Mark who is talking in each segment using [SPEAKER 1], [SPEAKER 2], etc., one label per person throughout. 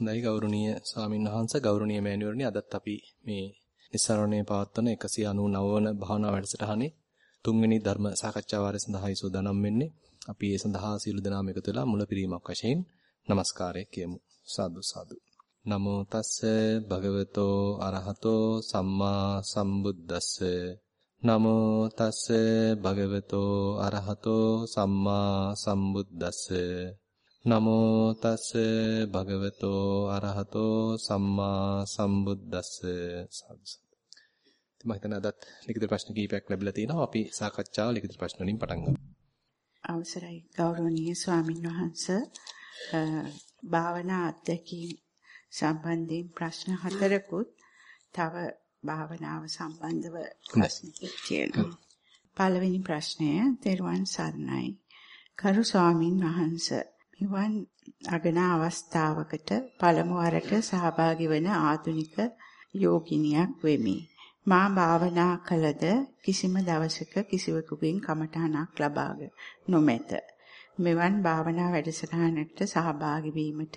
[SPEAKER 1] හොඳයි ගෞරවනීය ස්වාමීන් වහන්සේ ගෞරවනීය මෑණිවරණි අදත් අපි මේ නිස්සාරණේ පවත්වන 199 වන භාවනා වැඩසටහනේ තුන්වෙනි ධර්ම සාකච්ඡා වාරය සඳහායි සූදානම් වෙන්නේ. අපි ඒ සඳහා සීල දනාම එකතු වෙලා මුලපිරීමක් වශයෙන් নমස්කාරය කියමු. සාදු සාදු. නමෝ තස්ස භගවතෝ අරහතෝ සම්මා සම්බුද්දස්ස නමෝ තස්ස භගවතෝ අරහතෝ සම්මා සම්බුද්දස්ස නමෝ තස්ස භගවතෝ අරහතෝ සම්මා සම්බුද්දස්ස සාදු ඉතින් මම හිතන්නේ අදත් ලිඛිත ප්‍රශ්න කිහිපයක් ලැබිලා තිනවා. අපි සාකච්ඡාව ලිඛිත ප්‍රශ්න වලින් පටන් ගමු.
[SPEAKER 2] අවසරයි ගෞරවනීය ස්වාමින් වහන්සේ භාවනා අධ්‍යක්ීම් සම්බන්ධයෙන් ප්‍රශ්න හතරකුත් තව භාවනාව සම්බන්ධව ප්‍රශ්න තියෙනවා. පළවෙනි ප්‍රශ්නය තෙරුවන් සරණයි. කරු ස්වාමින් වහන්සේ නිවන් අගන අවස්ථාවකට පළමු වරට සහභාගී වන ආධුනික යෝගිනියක් වෙමි. මා භාවනා කළද කිසිම දවසක කිසිවෙකුගෙන් කමඨහනක් ලබාග නොමැත. මෙවන් භාවනා වැඩසටහනකට සහභාගී වීමට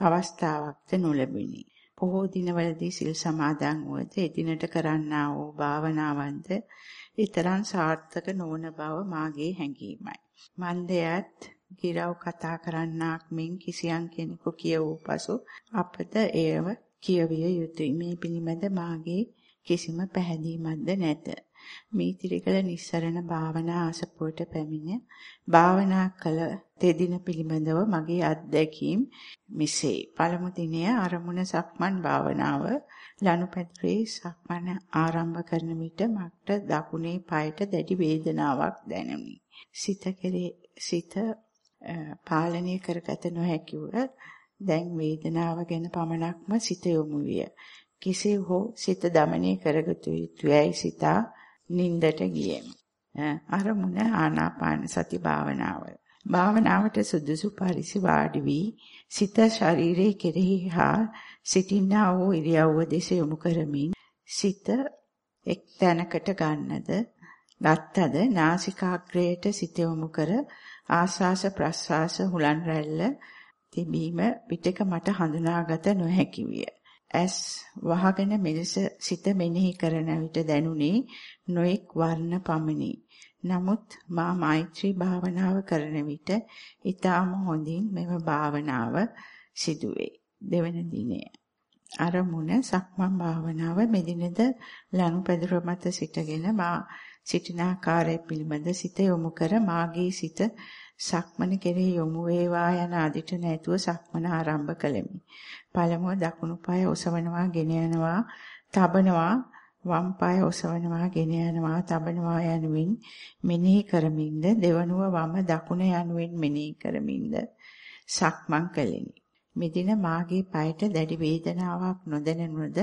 [SPEAKER 2] අවස්ථාවක්ද නොලැබුණි. පොහෝ දිනවලදී සිල් සමාදන් වුවද එදිනට කරන්නා වූ භාවනාවන්ද ඊතරම් සාර්ථක නොවන බව මාගේ හැඟීමයි. මන්දයත් ගිරව් කතා කරන්නාක් මෙන් කිසියම් කෙනෙකු කියවූ පසු අපද එයව කියවිය යුතුය. මේ පිළිමද මාගේ කිසිම පැහැදීමක්ද නැත. මේ ත්‍රිකල නිස්සරණ භාවනා අසපුවට පැමිණ භාවනා කළ තෙදින පිළිබඳව මගේ අත්දැකීම් මිසේ. පළමු දිනය අරමුණ සක්මන් භාවනාව ලනුපැදුරේ සක්මන ආරම්භ කරන විට මට දකුණේ පායට දැඩි වේදනාවක් දැනුනි. සිත කෙරේ සිත පාලනය කරගත නොහැකිව දැන් වේදනාව ගැන පමණක්ම සිත යොමු විය. කෙසේ හෝ සිත দমনය කරගත යුතුයයි සිතා නින්දට ගියෙමි. අරමුණ ආනාපාන සති භාවනාව. භාවනාවට සුදුසු පරිසි වාඩි වී සිත ශරීරයේ කෙරෙහි හා සිටින්නා වූ ඉරියව්ව දෙස යොමු කරමින් සිත එක් තැනකට ගන්නද ගත්තද නාසිකාග්‍රයට සිත යොමු කර ආස්වාස ප්‍රස්වාස හුලන් රැල්ල තිබීම පිටක මට හඳුනාගත නොහැකි විය. ඇස් වහගෙන මෙලෙස සිත මෙනෙහි කරන විට දැනුනේ නොඑක් වර්ණ පමණි. නමුත් මා මෛත්‍රී භාවනාව කරන විට ඊටාම හොඳින් මෙම භාවනාව සිදුවේ. දෙවන දිනය. අරමුණ සක්මන් භාවනාව මෙදිනද ලනුපැදුර මත සිටගෙන මා සිටින ආකාරය පිළිබඳ සිත යොමු කර මාගේ සිත සක්මන කෙරෙහි යොමු වේවා යන අදිට නැතුව සක්මන ආරම්භ කළෙමි. පළමුව දකුණු පාය ඔසවනවා ගෙන යනවා තබනවා වම් පාය ඔසවනවා ගෙන යනවා තබනවා යනුවෙන් මෙනෙහි කරමින්ද දෙවනුව වම දකුණ යනුවෙන් මෙනෙහි කරමින්ද සක්මන් කළෙමි. මෙදින මාගේ පායට දැඩි වේදනාවක් නොදැනුණද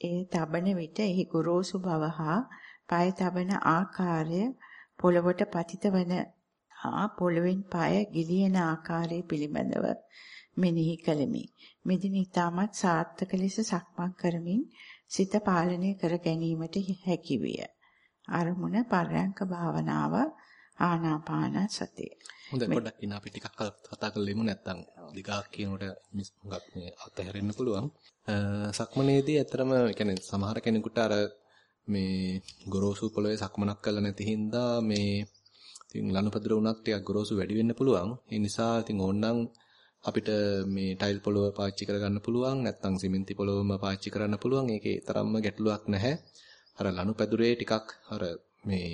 [SPEAKER 2] ඒ තබන විට එහි ගොරෝසු බව හා පාය තබන ආකාරය පොළවට පතිත වන හා පොළවෙන් පාය ගිලින ආකාරය පිළිබඳව මෙනෙහි කළෙමි. මෙදින ඊටමත් සාර්ථක ලෙස සක්මන් කරමින් සිත පාලනය කර ගැනීමට හැකි විය. අරමුණ පරයන්ක භාවනාව ආනාපාන සතිය.
[SPEAKER 1] හොඳයි පොඩ්ඩක් ඉන්න අපි ටිකක් කතා කරලෙමු නැත්නම් දිගක් කියනකොට හුඟක් මේ අතහැරෙන්න පුළුවන්. සක්මනේදී ඇත්තරම يعني සමහර කෙනෙකුට අර මේ ගොරෝසු පොළවේ සක්මනක් කරලා නැති හින්දා මේ ඉතින් ලනුපැදුර උනත් ටිකක් ගොරෝසු වැඩි වෙන්න පුළුවන්. ඒ නිසා ඉතින් ඕනනම් අපිට මේ ටයිල් පොළව පාවිච්චි කරගන්න පුළුවන් නැත්නම් සිමෙන්ති පොළවම පාවිච්චි කරන්න පුළුවන්. ඒකේ තරම්ම ගැටලුවක් නැහැ. අර ලනුපැදුරේ ටිකක් අර මේ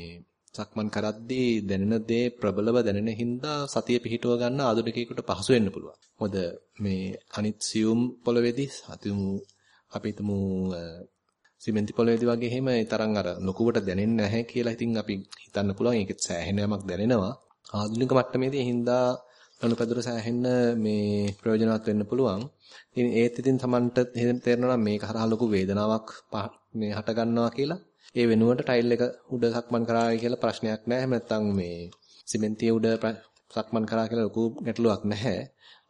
[SPEAKER 1] සක්මන් කරද්දී දැනෙන දේ ප්‍රබලව දැනෙන හින්දා සතිය පිහිටව ගන්න ආධුනිකයෙකුට පහසු වෙන්න පුළුවන්. මොකද මේ අනිත් සියුම් පොළවේදී සතිමු අපි හිතමු සිමෙන්ති පොළවේදී වගේ එහෙම ඒ තරම් අර ලොකුවට දැනෙන්නේ නැහැ කියලා ඉතින් අපි හිතන්න පුළුවන්. ඒකෙත් සෑහෙන යමක් දැනෙනවා. ආධුනික මට්ටමේදී හින්දා ලනුපැදුර සෑහෙන්න මේ ප්‍රයෝජනවත් වෙන්න පුළුවන්. ඉතින් ඒත් ඉතින් Tamanට තේරෙනවා මේක හරහා ලොකු වේදනාවක් මේ හට ගන්නවා කියලා. ඒ වෙනුවට ටයිල් එක උඩ සක්මන් කරායි කියලා ප්‍රශ්නයක් නැහැ. එහෙම නැත්නම් මේ සිමෙන්තිය උඩ සක්මන් කරා කියලා ලොකු ගැටලුවක් නැහැ.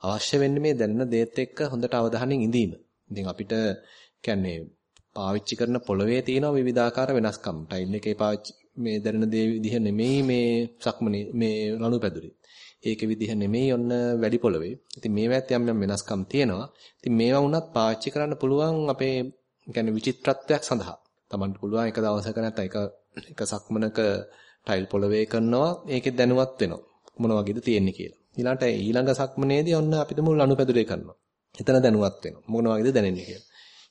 [SPEAKER 1] අවශ්‍ය වෙන්නේ මේ දැනෙන දේත් එක්ක හොඳට අවධානයෙන් ඉඳීම. ඉතින් අපිට කියන්නේ පාවිච්චි කරන පොළවේ තියෙන විවිධාකාර වෙනස්කම්. ටයිල් එකේ පාවිච්චි මේ දැනෙන දේ විදිහ නෙමෙයි මේ සක්මනේ මේ ලනුපැදුරේ. ඒක විදිහ නෙමෙයි ඔන්න වැඩි පොළවේ. ඉතින් මේවත් යම් යම් වෙනස්කම් තියෙනවා. ඉතින් මේවා වුණත් පාවිච්චි කරන්න පුළුවන් අපේ කියන්නේ විචිත්‍රත්වයක් සඳහා. Tamanට පුළුවන් එක දවසක නැත්නම් එක එක සක්මනක ටයිල් පොළවේ කරනවා. ඒකේ දැනුවත් වෙනවා. මොන වගේද තියෙන්නේ කියලා. ඊළඟට ඊළඟ සක්මනේදී ඔන්න අපිට මුල් අනුපැදුරේ කරනවා. එතන දැනුවත් වෙනවා. මොන වගේද දැනෙන්නේ කියලා.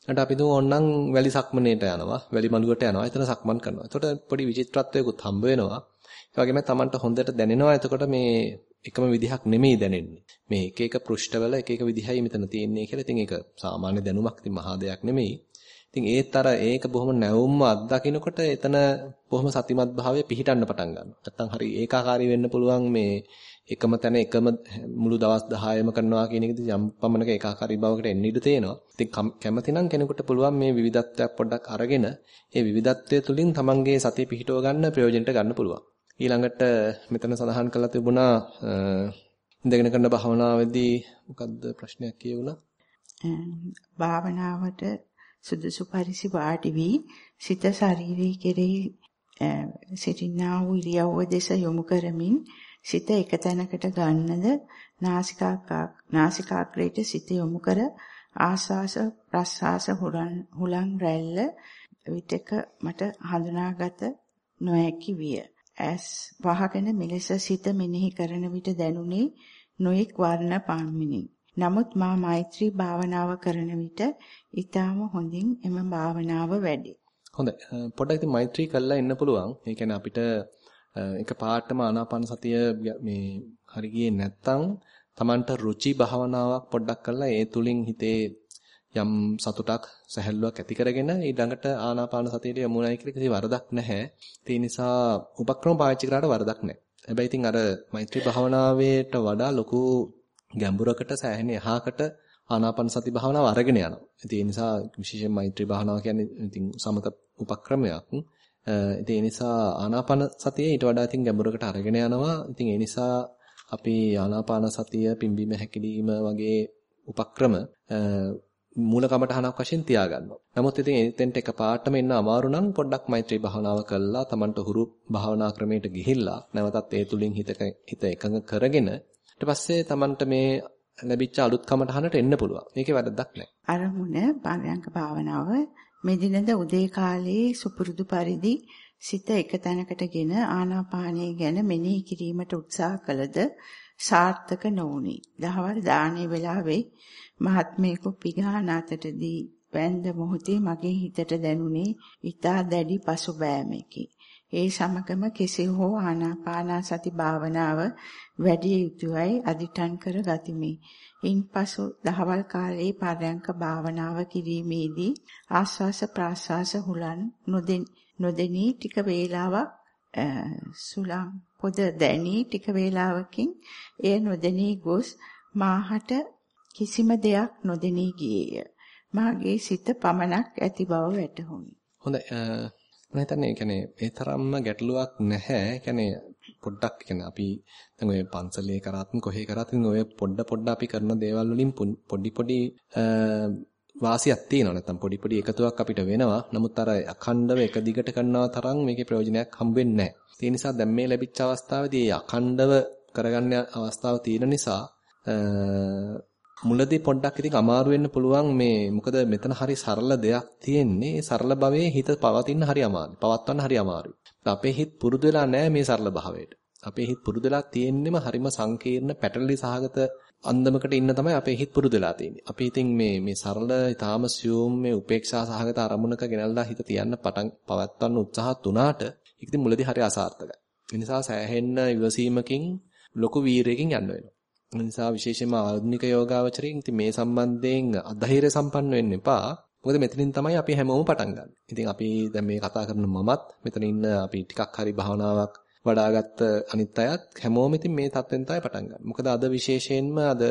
[SPEAKER 1] ඊට අපි දුව ඕන්නම් වැලි සක්මනේට යනවා. වැලි මළුවට යනවා. එතන සක්මන් කරනවා. එතකොට පොඩි විචිත්‍රත්වයකුත් හම්බ වෙනවා. ඒ වගේම Tamanට හොඳට දැනෙනවා. එතකොට මේ එකම විදිහක් නෙමෙයි දැනෙන්නේ. මේ එක එක පෘෂ්ඨවල එක එක විදිහයි මෙතන තියෙන්නේ කියලා. ඉතින් ඒක සාමාන්‍ය දැනුමක් ඉතින් මහා දෙයක් නෙමෙයි. ඉතින් ඒත් අර ඒක බොහොම නැවුම්ම අත්දකින්නකොට එතන බොහොම සතිමත් භාවය පිහිටන්න පටන් ගන්නවා. නැත්තම් හරි ඒකාකාරී වෙන්න පුළුවන් මේ එකම තැන එකම මුළු දවස් 10ම කරනවා කියන එකදී යම් පමණක ඒකාකාරී බවකට එන්න ඉඩ තියෙනවා. ඉතින් කැමතිනම් කෙනෙකුට පුළුවන් මේ විවිධත්වයක් පොඩ්ඩක් අරගෙන ඒ විවිධත්වය තුලින් තමන්ගේ සතිය පිහිටව ගන්න ප්‍රයෝජනට ගන්න පුළුවන්. ඊළඟට මෙතන සඳහන් කරලා තිබුණා ඉඳගෙන කරන භාවනාවේදී මොකද්ද ප්‍රශ්නයක් කියුණා?
[SPEAKER 2] භාවනාවට සුදුසු පරිසි වාඩි වී සිත ශරීරයේ කෙරෙහි සිටිනා වූ ඉරියව්ව දෙස යොමු කරමින් සිත එක තැනකට ගන්නද නාසිකාග්‍රේට සිත යොමු කර ආස්වාස ප්‍රස්වාස හුලං රැල්ල විතක මට හඳුනාගත නොහැකි විය. ඇස් වහගෙන මෙලෙස සිත මෙනෙහි කරන විට දැනුනේ නොඑක් වර්ණ පාමිනි. නමුත් මා මෛත්‍රී භාවනාව කරන විට ඊටාම හොඳින් එම භාවනාව වැඩි.
[SPEAKER 1] හොඳයි. පොඩ්ඩක් ඉතින් මෛත්‍රී කළා ඉන්න පුළුවන්. ඒ කියන්නේ අපිට එක පාටම ආනාපාන සතිය මේ හරි ගියේ නැත්තම් Tamanට රුචි භාවනාවක් පොඩ්ඩක් කරලා ඒ තුලින් හිතේ යම් සතුටක් සැහැල්ලුවක් ඇති කරගෙන ඊළඟට ආනාපාන සතියට යමුණයි කියලා කිසි වරදක් නැහැ. ඒ නිසා උපක්‍රම පාවිච්චි කරාට වරදක් නැහැ. හැබැයි ඉතින් අර මෛත්‍රී භාවනාවේට වඩා ලොකු ගැඹුරකට සෑහෙන එහාකට ආනාපාන සති භාවනාව අරගෙන යනවා. ඉතින් ඒ නිසා විශේෂයෙන් මෛත්‍රී භාවනාව කියන්නේ ඉතින් සමත උපක්‍රමයක්. ඉතින් ඒ නිසා ආනාපාන සතිය ඊට වඩා ඉතින් ගැඹුරකට අරගෙන යනවා. ඉතින් ඒ නිසා අපි ආනාපාන සතිය පිම්බීම හැකිලිම වගේ උපක්‍රම මූල කමටහනක් වශයෙන් තියාගන්නවා. නමුත් ඉතින් එතෙන්ට එකපාරටම එන්න අමාරු නම් පොඩ්ඩක් මෛත්‍රී භාවනාව කළා Tamanට හුරු භාවනා ක්‍රමයට ගිහිල්ලා නැවතත් ඒ තුලින් හිත හිත එකඟ කරගෙන ඊට පස්සේ Tamanට මේ ලැබිච්ච අලුත් කමටහනට එන්න පුළුවන්. මේකේ වැරද්දක් නැහැ.
[SPEAKER 2] අරමුණ පරයන්ක භාවනාව මෙදිනද උදේ කාලයේ සුපුරුදු පරිදි සිත එක තැනකටගෙන ආනාපානය ගැන මෙනෙහි කිරීමට උත්සාහ කළද සාර්ථක නොවුනි. දහවල් දානේ වෙලාවේ මහත්මයෙකු පිගාන අතටදී වැන්ද මොහොතේ මගේ හිතට දැනුනේ ඊතා දැඩි පසුබෑමකි. ඒ සමගම කෙසේ හෝ ආනාපාන සති භාවනාව වැඩි යුතුයයි අදිටන් කර ගතිමි. ඉන්පසු දහවල් කාලයේ පරයන්ක භාවනාව කිරීමේදී ආස්වාස ප්‍රාස්වාස හුලන් නොදෙනී ටික වේලාවක් සුලං පොද දැනී ටික වේලාවකින් එය නොදෙනී ගොස් මාහට කිසිම දෙයක් නොදෙනී ගියේය. මාගේ සිත පමණක් ඇති බව වැටහුණි.
[SPEAKER 1] හොඳයි. මම හිතන්නේ කියන්නේ ඒ තරම්ම ගැටලුවක් නැහැ. කියන්නේ පොඩ්ඩක් කියන්නේ අපි දැන් ඔය පන්සලේ කරාත් කොහේ කරාත් ඔය පොඩ පොඩ අපි කරන දේවල් වලින් පොඩි පොඩි වාසියක් තියෙනවා නැත්නම් පොඩි පොඩි එකතුවක් අපිට වෙනවා. නමුත් අර අඛණ්ඩව එක දිගට කරනවා තරම් මේකේ ප්‍රයෝජනයක් හම්බ වෙන්නේ නැහැ. ඒ නිසා දැන් මේ ලැබිච්ච අවස්ථාවේදී මේ අඛණ්ඩව කරගන්න අවස්ථාව තියෙන නිසා මුලදී පොඩ්ඩක් ඉතින් අමාරු වෙන්න පුළුවන් මේ මොකද මෙතන හරි සරල දෙයක් තියෙන්නේ. සරල භවයේ හිත පවතින්න හරි අමාරුයි. පවත්වන්න හරි අමාරුයි. අපේ හිත පුරුදු වෙලා නැහැ මේ සරල භාවයට. අපේ හිත පුරුදු වෙලා තියෙන්නෙම හරිම සංකීර්ණ පැටලි සහගත අන්දමකට ඉන්න තමයි අපේ හිත පුරුදු වෙලා තියෙන්නේ. අපි ඉතින් මේ මේ සරල ඊටාම සියුම් මේ උපේක්ෂා සහගත අරමුණක ගෙනල්ලා හිත තියන්න පටන් පවත්වන්න උත්සාහත් උනාට ඒක ඉතින් මුලදී හරි අසාර්ථකයි. ඒ නිසා සෑහෙන්න ඉවසීමකින් ලොකු වීරයකින් යන්න වෙනවා. නිසා විශේෂයෙන්ම ආධුනික යෝගාවචරයෙන් ඉතින් මේ සම්බන්ධයෙන් අධෛර්ය සම්පන්න වෙන්න එපා. මොකද මෙතනින් තමයි අපි හැමෝම පටන් ගන්න. ඉතින් අපි දැන් මේ කතා කරන මමත් මෙතන ඉන්න අපි ටිකක් හරි භාවනාවක් වඩාගත්ත අනිත් අයත් හැමෝම ඉතින් මේ තත්ත්වෙන් තමයි පටන් ගන්න. මොකද අද විශේෂයෙන්ම අද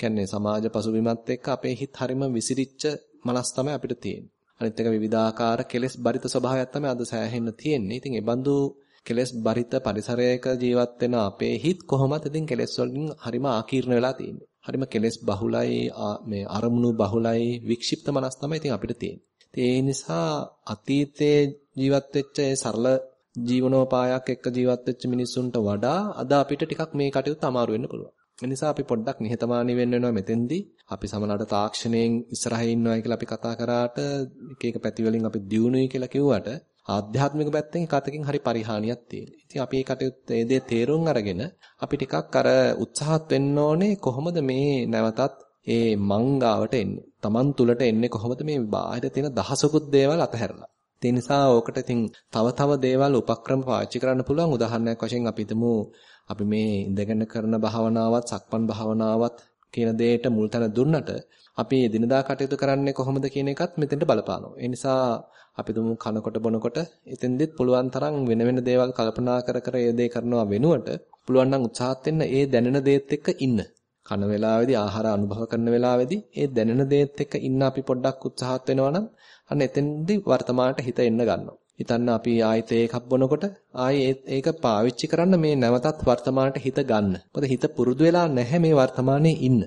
[SPEAKER 1] කියන්නේ සමාජ පසුබිමත් එක්ක අපේ හිත හරිම විසිරිච්ච මනස් තමයි අපිට තියෙන්නේ. අනිත් එක විවිධාකාර කෙලෙස් බරිත ස්වභාවයක් තමයි අද සෑහෙන්න තියෙන්නේ. ඉතින් ඒ බඳු කෙලස් බරිත පරිසරයක ජීවත් වෙන අපේ හිත් කොහොමද ඉතින් කෙලස් වලින් හරිම ආකීර්ණ වෙලා තියෙන්නේ. හරිම කෙලස් බහුලයි මේ අරමුණු බහුලයි වික්ෂිප්ත මනස් තමයි ඉතින් අපිට තියෙන්නේ. ඒ නිසා අතීතයේ ජීවත් වෙච්ච ඒ සරල ජීවනෝපායක් එක්ක ජීවත් වෙච්ච මිනිස්සුන්ට වඩා අද අපිට ටිකක් මේ කටයුත්ත අමාරු වෙන්න පුළුවන්. ඒ නිසා අපි පොඩ්ඩක් නිහතමානී වෙන්න වෙනවා මෙතෙන්දී. අපි සමහරවිට තාක්ෂණයෙන් ඉස්සරහින් ඉන්නවයි කියලා අපි කතා කරාට එක එක පැති වලින් අපි දියුණුවයි කියලා කිව්වට ආධ්‍යාත්මික පැත්තෙන් එකතකින් හරි පරිහානියක් තියෙනවා. ඉතින් අපි මේ කටයුත්ත ඒ දේ තේරුම් අරගෙන අපි ටිකක් අර උත්සාහත් වෙන්න ඕනේ කොහොමද මේ නැවතත් ඒ මංගාවට එන්නේ. Taman තුලට එන්නේ කොහොමද මේ බාහිර තියෙන දහසකුත් දේවල් අතහැරලා. ඒ නිසා ඕකට ඉතින් තව තව දේවල් උපක්‍රම පාවිච්චි කරන්න පුළුවන්. උදාහරණයක් වශයෙන් අපි හිතමු අපි මේ ඉඳගෙන කරන භාවනාවත් සක්මන් භාවනාවත් කියන දෙයට මුල් තැන දුන්නට අපි එදිනදා කටයුතු කරන්නේ කොහොමද කියන එකත් මෙතෙන්ට බලපානවා. ඒ නිසා අපි දුමු කනකොට බොනකොට එතෙන්දෙත් පුළුවන් තරම් වෙන වෙන දේවල් කල්පනා කර කර ඒ දේ කරනවා වෙනුවට පුළුවන් නම් උත්සාහත් වෙන්න ඒ දැනෙන දේත් එක්ක ඉන්න. කන වෙලාවේදී ආහාර අනුභව කරන වෙලාවේදී ඒ දැනෙන දේත් එක්ක ඉන්න අපි පොඩ්ඩක් උත්සාහත් වෙනවා නම් අන්න එතෙන්දී වර්තමානට හිත එන්න ගන්නවා. හිතන්න අපි ආයෙත් එකක් බොනකොට ආයෙ ඒක පාවිච්චි කරන්න මේ නැවතත් වර්තමානට හිත ගන්න. මොකද හිත පුරුදු වෙලා නැහැ මේ වර්තමානයේ ඉන්න.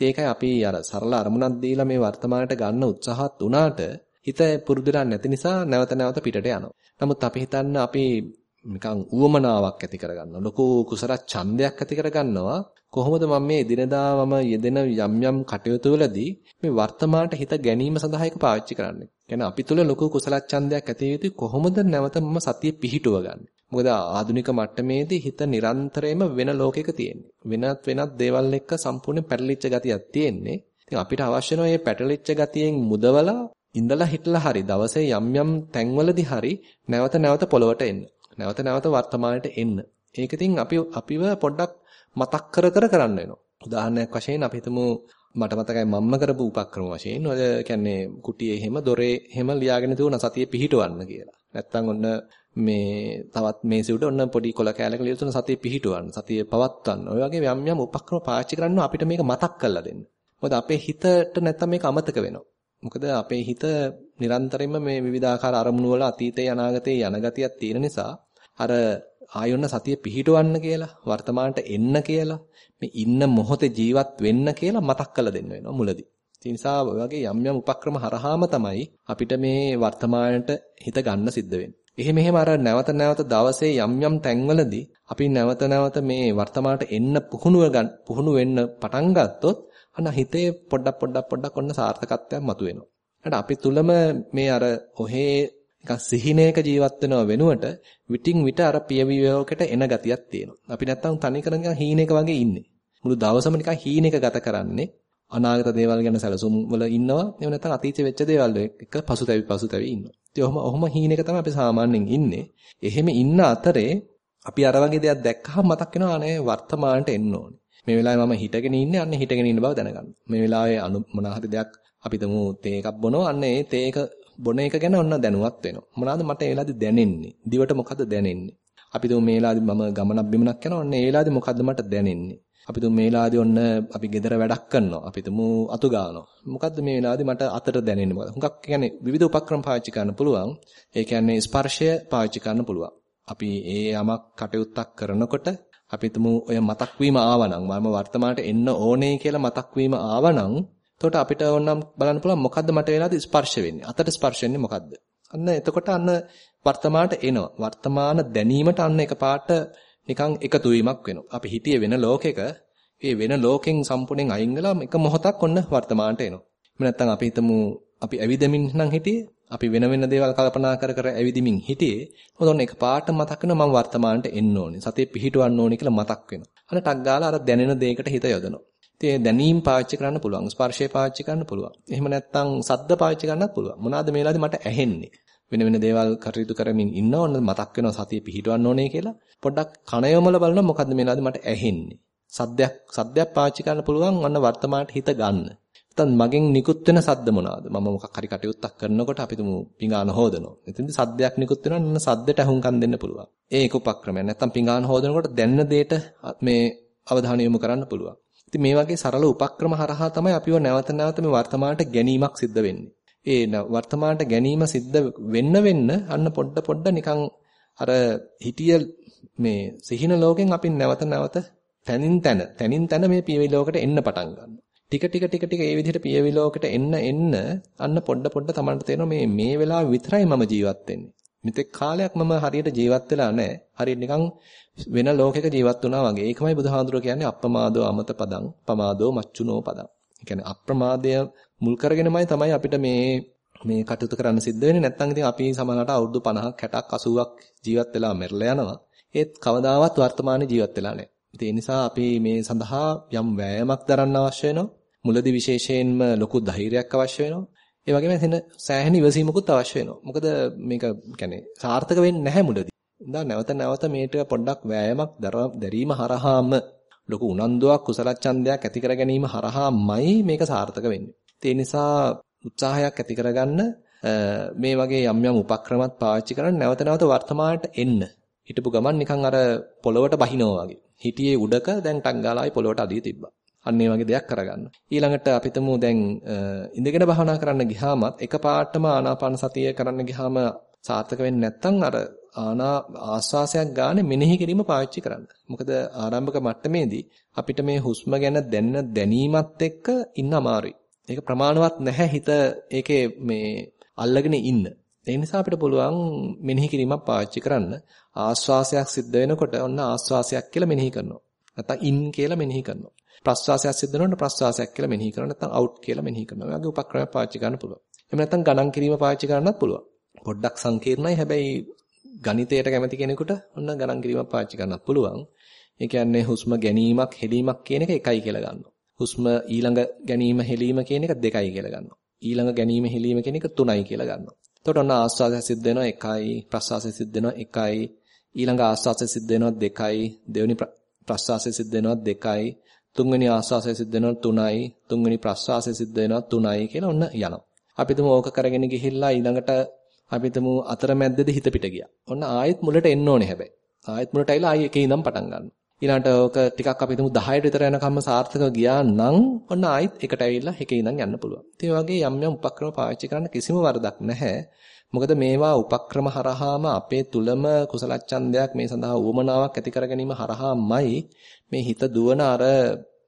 [SPEAKER 1] ඒකයි අපි අර සරල අරමුණක් දීලා මේ වර්තමානට ගන්න උත්සාහත් උනාට හිත පුරුදුලා නැති නිසා නැවත නැවත පිටට යනවා. නමුත් අපි හිතන්න අපි නිකන් උවමනාවක් ඇති කරගන්නවා. ලොකු කුසල ඡන්දයක් ඇති කරගන්නවා. කොහොමද මම මේ දිනදා මම යෙදෙන යම් යම් කටයුතු වලදී මේ වර්තමානට හිත ගැනීම සඳහා ඒක පාවිච්චි කරන්නේ. කියන්නේ අපි තුල ලොකු කුසල ඡන්දයක් ඇති යුතුයි කොහොමද නැවත මම සතිය පිහිටුව ගන්න. මොකද ආධුනික මට්ටමේදී හිත නිරන්තරයෙන්ම වෙන ලෝකයක තියෙන්නේ. වෙනත් වෙනත් දේවල් එක්ක සම්පූර්ණ පැටලිච්ච ගතියක් තියෙන්නේ. ඉතින් අපිට අවශ්‍ය මේ පැටලිච්ච ගතියෙන් මුදවලා ඉඳලා හිටලා හරි දවසේ යම් යම් තැන්වලදී හරි නැවත නැවත පොළවට එන්න. නැවත නැවත වර්තමානයට එන්න. ඒක ඉතින් අපි අපිව පොඩ්ඩක් මතක් කර කර කරන්න වෙනවා. උදාහරණයක් වශයෙන් අපි හිතමු මට මතකයි මම්ම කරපු උපක්‍රම වශයෙන් ඔය කියන්නේ කුටියේ එහෙම දොරේ එහෙම ලියාගෙන තියුණා සතිය පිහිටවන්න කියලා. නැත්තම් ඔන්න මේ තවත් මේසෙ උඩ ඔන්න පොඩි කොල කෑලක ලියලා තුන සතිය පිහිටවන්න, සතිය පවත්වන්න. ඔය වගේ යම් යම් උපක්‍රම පාවිච්චි කරන්න අපිට මේක මතක් කරලා දෙන්න. මොකද අපේ හිතට නැත්තම් මේක අමතක වෙනවා. මොකද අපේ හිත නිරන්තරයෙන්ම මේ විවිධාකාර අරමුණු වල අතීතේ අනාගතේ යන ගතියක් තියෙන නිසා අර ආයොන්න සතිය පිහිටවන්න කියලා වර්තමානට එන්න කියලා මේ ඉන්න මොහොතේ ජීවත් වෙන්න කියලා මතක් කරලා දෙන්න වෙනවා මුලදී. ඒ නිසා ඔය වගේ යම් යම් උපක්‍රම හරහාම තමයි අපිට මේ වර්තමානට හිත ගන්න සිද්ධ වෙන්නේ. එහෙම එහෙම අර නැවත නැවත දවසේ යම් යම් තැන්වලදී අපි නැවත නැවත මේ වර්තමානට එන්න පුහුණුව ගන්න පුහුණු වෙන්න පටන් ගත්තොත් අන්න හිතේ පොඩ්ඩක් පොඩ්ඩක් පොඩ්ඩක් ඔන්න සාර්ථකත්වයක් මතුවෙනවා. ඊට අපි තුලම මේ අර ඔහේ නිකන් සිහිනයක ජීවත් වෙනව වෙනුවට විටින් විට අර පියවියෝකට එන ගතියක් තියෙනවා. අපි නැත්තම් තනිකර නිකන් හීනෙක වගේ ඉන්නේ. මුළු දවසම නිකන් හීනෙක ගත කරන්නේ. අනාගත දේවල් ගැන සැලසුම් වල ඉන්නවා. එහෙම නැත්නම් අතීතේ වෙච්ච දේවල් එක්ක පසුතැවි පසුතැවි ඉන්නවා. ඉතින් ඔහොම ඔහොම හීනෙක තමයි අපි සාමාන්‍යයෙන් ඉන්නේ. එහෙම ඉන්න අතරේ අපි අර වගේ දෙයක් දැක්කහම මතක් වෙනවා අනේ වර්තමානට එන්න ඕනේ. මේ වෙලාවේ මම හිටගෙන ඉන්නේ අන්න හිටගෙන ඉන්න බව දැනගන්න. මේ වෙලාවේ අනු මොනවා හරි දෙයක් අපි තමු තේ එකක් බොනවා අන්න ඒ තේ එක බොන එක ගැන ඔන්න දැනුවත් වෙනවා. මොනවාද මට ඒ වෙලාවේදී දැනෙන්නේ? දිවට මොකද දැනෙන්නේ? අපි තුමු මේ වෙලාවේදී මම ගමනක් බිමනක් යනවා. ඔන්න ඒ වෙලාවේදී මොකද්ද මට දැනෙන්නේ? අපි තුමු මේ වෙලාවේදී ඔන්න අපි ගෙදර වැඩක් කරනවා. අපි තුමු අතු ගන්නවා. මොකද්ද මේ වෙලාවේදී මට අතට දැනෙන්නේ මොකද? හුඟක් කියන්නේ විවිධ උපක්‍රම පාවිච්චි කරන්න පුළුවන්. ඒ කියන්නේ ස්පර්ශය පාවිච්චි කරන්න පුළුවන්. අපි ඒ යමක් කටයුත්තක් කරනකොට අපි තුමු ඔය මතක් වීම ආවනම් මම වර්තමානට එන්න ඕනේ කියලා මතක් වීම ආවනම් එතකොට අපිට ඕනම් බලන්න පුළුවන් මොකද්ද මට වෙලාද ස්පර්ශ වෙන්නේ. අතට ස්පර්ශ වෙන්නේ මොකද්ද? අන්න එතකොට අන්න වර්තමානට එනවා. වර්තමාන දැනීමට අන්න එකපාරට නිකන් එකතු වීමක් වෙනවා. අපි හිතියේ වෙන ලෝකෙක ඒ වෙන ලෝකෙන් සම්පූර්ණයෙන් අයින් වෙලා එක මොහොතක් ඔන්න වර්තමානට එනවා. එහෙම නැත්නම් අපි හිතමු අපි ඇවිදමින් නම් හිටියේ අපි වෙන වෙන දේවල් කල්පනා කර කර ඇවිදිමින් හිටියේ. මොකද ඔන්න එකපාරට මතක් වෙනවා මම වර්තමානට එන්න ඕනේ. සතිය පිහිටවන්න ඕනේ කියලා මතක් වෙනවා. අන්න ටක් ගාලා අර දැනෙන දෙයකට හිත යොදනවා. ඉතින් දැනීම් පාවිච්චි කරන්න පුළුවන්. ස්පර්ශය පාවිච්චි කරන්න පුළුවන්. එහෙම නැත්නම් සද්ද පාවිච්චි කරන්නත් පුළුවන්. මොනවාද මේ වෙලාවේදී මට ඇහෙන්නේ? වෙන වෙන දේවල් කටයුතු කරමින් ඉන්න ඕන මතක් වෙනවා සතිය පිහිටවන්න ඕනේ කියලා. පොඩ්ඩක් කන යොමල බලනවා මොකද්ද මේ වෙලාවේදී මට ඇහෙන්නේ? සද්දයක් සද්දයක් පාවිච්චි කරන්න පුළුවන් අන්න වර්තමානට හිත ගන්න. නැත්නම් මගෙන් නිකුත් වෙන සද්ද මොනවාද? මම මොකක් හරි කටයුත්තක් කරනකොට අපි තුමු පිඟාන හොදනවා. එතෙන්දී සද්දයක් නිකුත් වෙනවා නන්න සද්දට අහුම්කම් දෙන්න පුළුවන්. ඒ එක උපක්‍රමයක්. නැත්නම් පිඟාන හොදනකොට දැනන දෙයට මේ අවධානය යොමු කරන්න පුළුවන්. ඉතින් මේ වගේ සරල උපක්‍රම හරහා තමයි අපිව නැවත නැවත මේ වර්තමානට ගැනීමක් සිද්ධ වෙන්නේ. ඒ වර්තමානට ගැනීම සිද්ධ වෙන්න වෙන්න අන්න පොඩ පොඩ නිකන් අර හිටිය මේ සිහින ලෝකෙන් අපි නැවත නැවත තනින් තන තනින් තන මේ පියවි ලෝකෙට එන්න පටන් ගන්නවා. ටික ටික ටික ටික මේ විදිහට පියවි ලෝකෙට එන්න එන්න අන්න පොඩ පොඩ තමන්ට තේරෙනවා මේ මේ වෙලාව විතරයි මම ජීවත් වෙන්නේ. මෙතෙක් කාලයක් මම හරියට ජීවත් වෙලා නැහැ. හරියට නිකන් වෙන ලෝකයක ජීවත් වුණා වගේ. ඒකමයි බුදුහාඳුර කියන්නේ අප්‍රමාදෝ අමත පදං, පමාදෝ මච්චුනෝ පදං. ඒ කියන්නේ අප්‍රමාදය මුල් කරගෙනමයි තමයි අපිට මේ මේ කටයුතු කරන්න සිද්ධ වෙන්නේ. නැත්නම් ඉතින් අපි සමහරවිට අවුරුදු 50ක් 60ක් 80ක් ජීවත් වෙලා මැරලා යනවා. ඒත් කවදාවත් වර්තමානයේ ජීවත් වෙලා නැහැ. ඒ නිසා අපි මේ සඳහා යම් වෑයමක් දරන්න අවශ්‍ය වෙනවා. මුලදී විශේෂයෙන්ම ලොකු ධෛර්යයක් අවශ්‍ය වෙනවා. ඒ වගේම එතන සෑහෙන ඉවසීමකුත් අවශ්‍ය වෙනවා. මොකද මේක يعني සාර්ථක වෙන්නේ නැහැ මුලදී. ඉතින් නැවත නැවත මේට පොඩ්ඩක් වෑයමක් දැරීම හරහාම ලොකු උනන්දුවක් කුසල ඡන්දයක් ඇති කර ගැනීම හරහාමයි මේක සාර්ථක වෙන්නේ. ඒ නිසා උත්සාහයක් ඇති කරගන්න මේ වගේ යම් යම් උපක්‍රමات පාවිච්චි කරලා නැවත නැවත වර්තමානට එන්න. හිටපු ගමන් නිකන් අර පොළවට බහිනවා වගේ. හිටියේ උඩක දැන් ටක් ගාලා ආයි පොළවට අදිය තිබ්බා. අන්න ඒ වගේ දෙයක් කරගන්න. ඊළඟට අපිටම දැන් ඉඳගෙන භාවනා කරන්න ගියාමත් එකපාරටම ආනාපාන සතිය කරන්න ගියාම සාර්ථක වෙන්නේ නැත්නම් අර ආනා ආස්වාසයක් ගානේ මෙනෙහි කිරීම පාවිච්චි කරන්න. මොකද ආරම්භක මට්ටමේදී අපිට මේ හුස්ම ගැන දැනන දැනීමත් එක්ක ඉන්න අමාරුයි. ඒක ප්‍රමාණවත් නැහැ හිත ඒකේ මේ අල්ලගෙන ඉන්න. ඒ නිසා අපිට පුළුවන් මෙනෙහි කිරීමක් පාවිච්චි කරන්න. ආස්වාසයක් සිද්ධ වෙනකොට ඔන්න ආස්වාසයක් කියලා මෙනෙහි කරනවා. නැත්නම් ඉන් කියලා මෙනෙහි කරනවා. ප්‍රස්වාසයක් සිද්ධ වෙනකොට ප්‍රස්වාසයක් කියලා මෙනෙහි කරනවා. නැත්නම් අවුට් කියලා මෙනෙහි කරනවා. ඒ වගේ උපක්‍රමයක් පාවිච්චි කරන්න පුළුවන්. එහෙම නැත්නම් ගණන් කිරීම පාවිච්චි කරන්නත් පුළුවන්. පොඩ්ඩක් සංකීර්ණයි. හැබැයි ගණිතයට කැමති කෙනෙකුට ඔන්න ගණන් කිරීමක් පාවිච්චි කරන්නත් පුළුවන්. ඒ කියන්නේ හුස්ම ගැනීමක් හෙලීමක් කියන එක එකයි කියලා ගන්නවා. හුස්ම ඊළඟ ගැනීම හෙලීම කියන එක දෙකයි කියලා ගන්නවා. ඊළඟ ගැනීම හෙලීම කියන එක තුනයි කියලා ගන්නවා. එතකොට ඔන්න ආස්වාදය සිද්ධ වෙනවා එකයි, ප්‍රස්වාසය සිද්ධ වෙනවා එකයි, ඊළඟ ආස්වාසය සිද්ධ වෙනවා දෙකයි, දෙවෙනි ප්‍රස්වාසය සිද්ධ වෙනවා දෙකයි, තුන්වෙනි ආස්වාසය සිද්ධ වෙනවා තුනයි, තුන්වෙනි ප්‍රස්වාසය සිද්ධ වෙනවා තුනයි කියලා ඔන්න යනවා. අපි තුමු ඕක කරගෙන ගිහිල්ලා ඊළඟට අපි තුමු අතරමැද්දේදී හිත පිට ගියා. ඔන්න ආයෙත් මුලට එන්න ඕනේ හැබැයි. ආයෙත් මුලට ඇවිල්ලා ආයෙ එකේ ඉඳන් පටන් ගන්නවා. ඊළඟට ඕක ටිකක් අපි හිතමු 10ට විතර යනකම්ම සාර්ථකව ගියා නම් ඔන්න ආයෙත් එකට ඇවිල්ලා එකේ ඉඳන් යන්න පුළුවන්. ඉතින් වගේ යම් යම් උපක්‍රම පාවිච්චි කරන්න කිසිම වරදක් නැහැ. මොකද මේවා උපක්‍රම හරහාම අපේ තුලම කුසල ඡන්දයක් මේ සඳහා උවමනාවක් ඇති කර ගැනීම හරහාමයි මේ හිත දුවන අර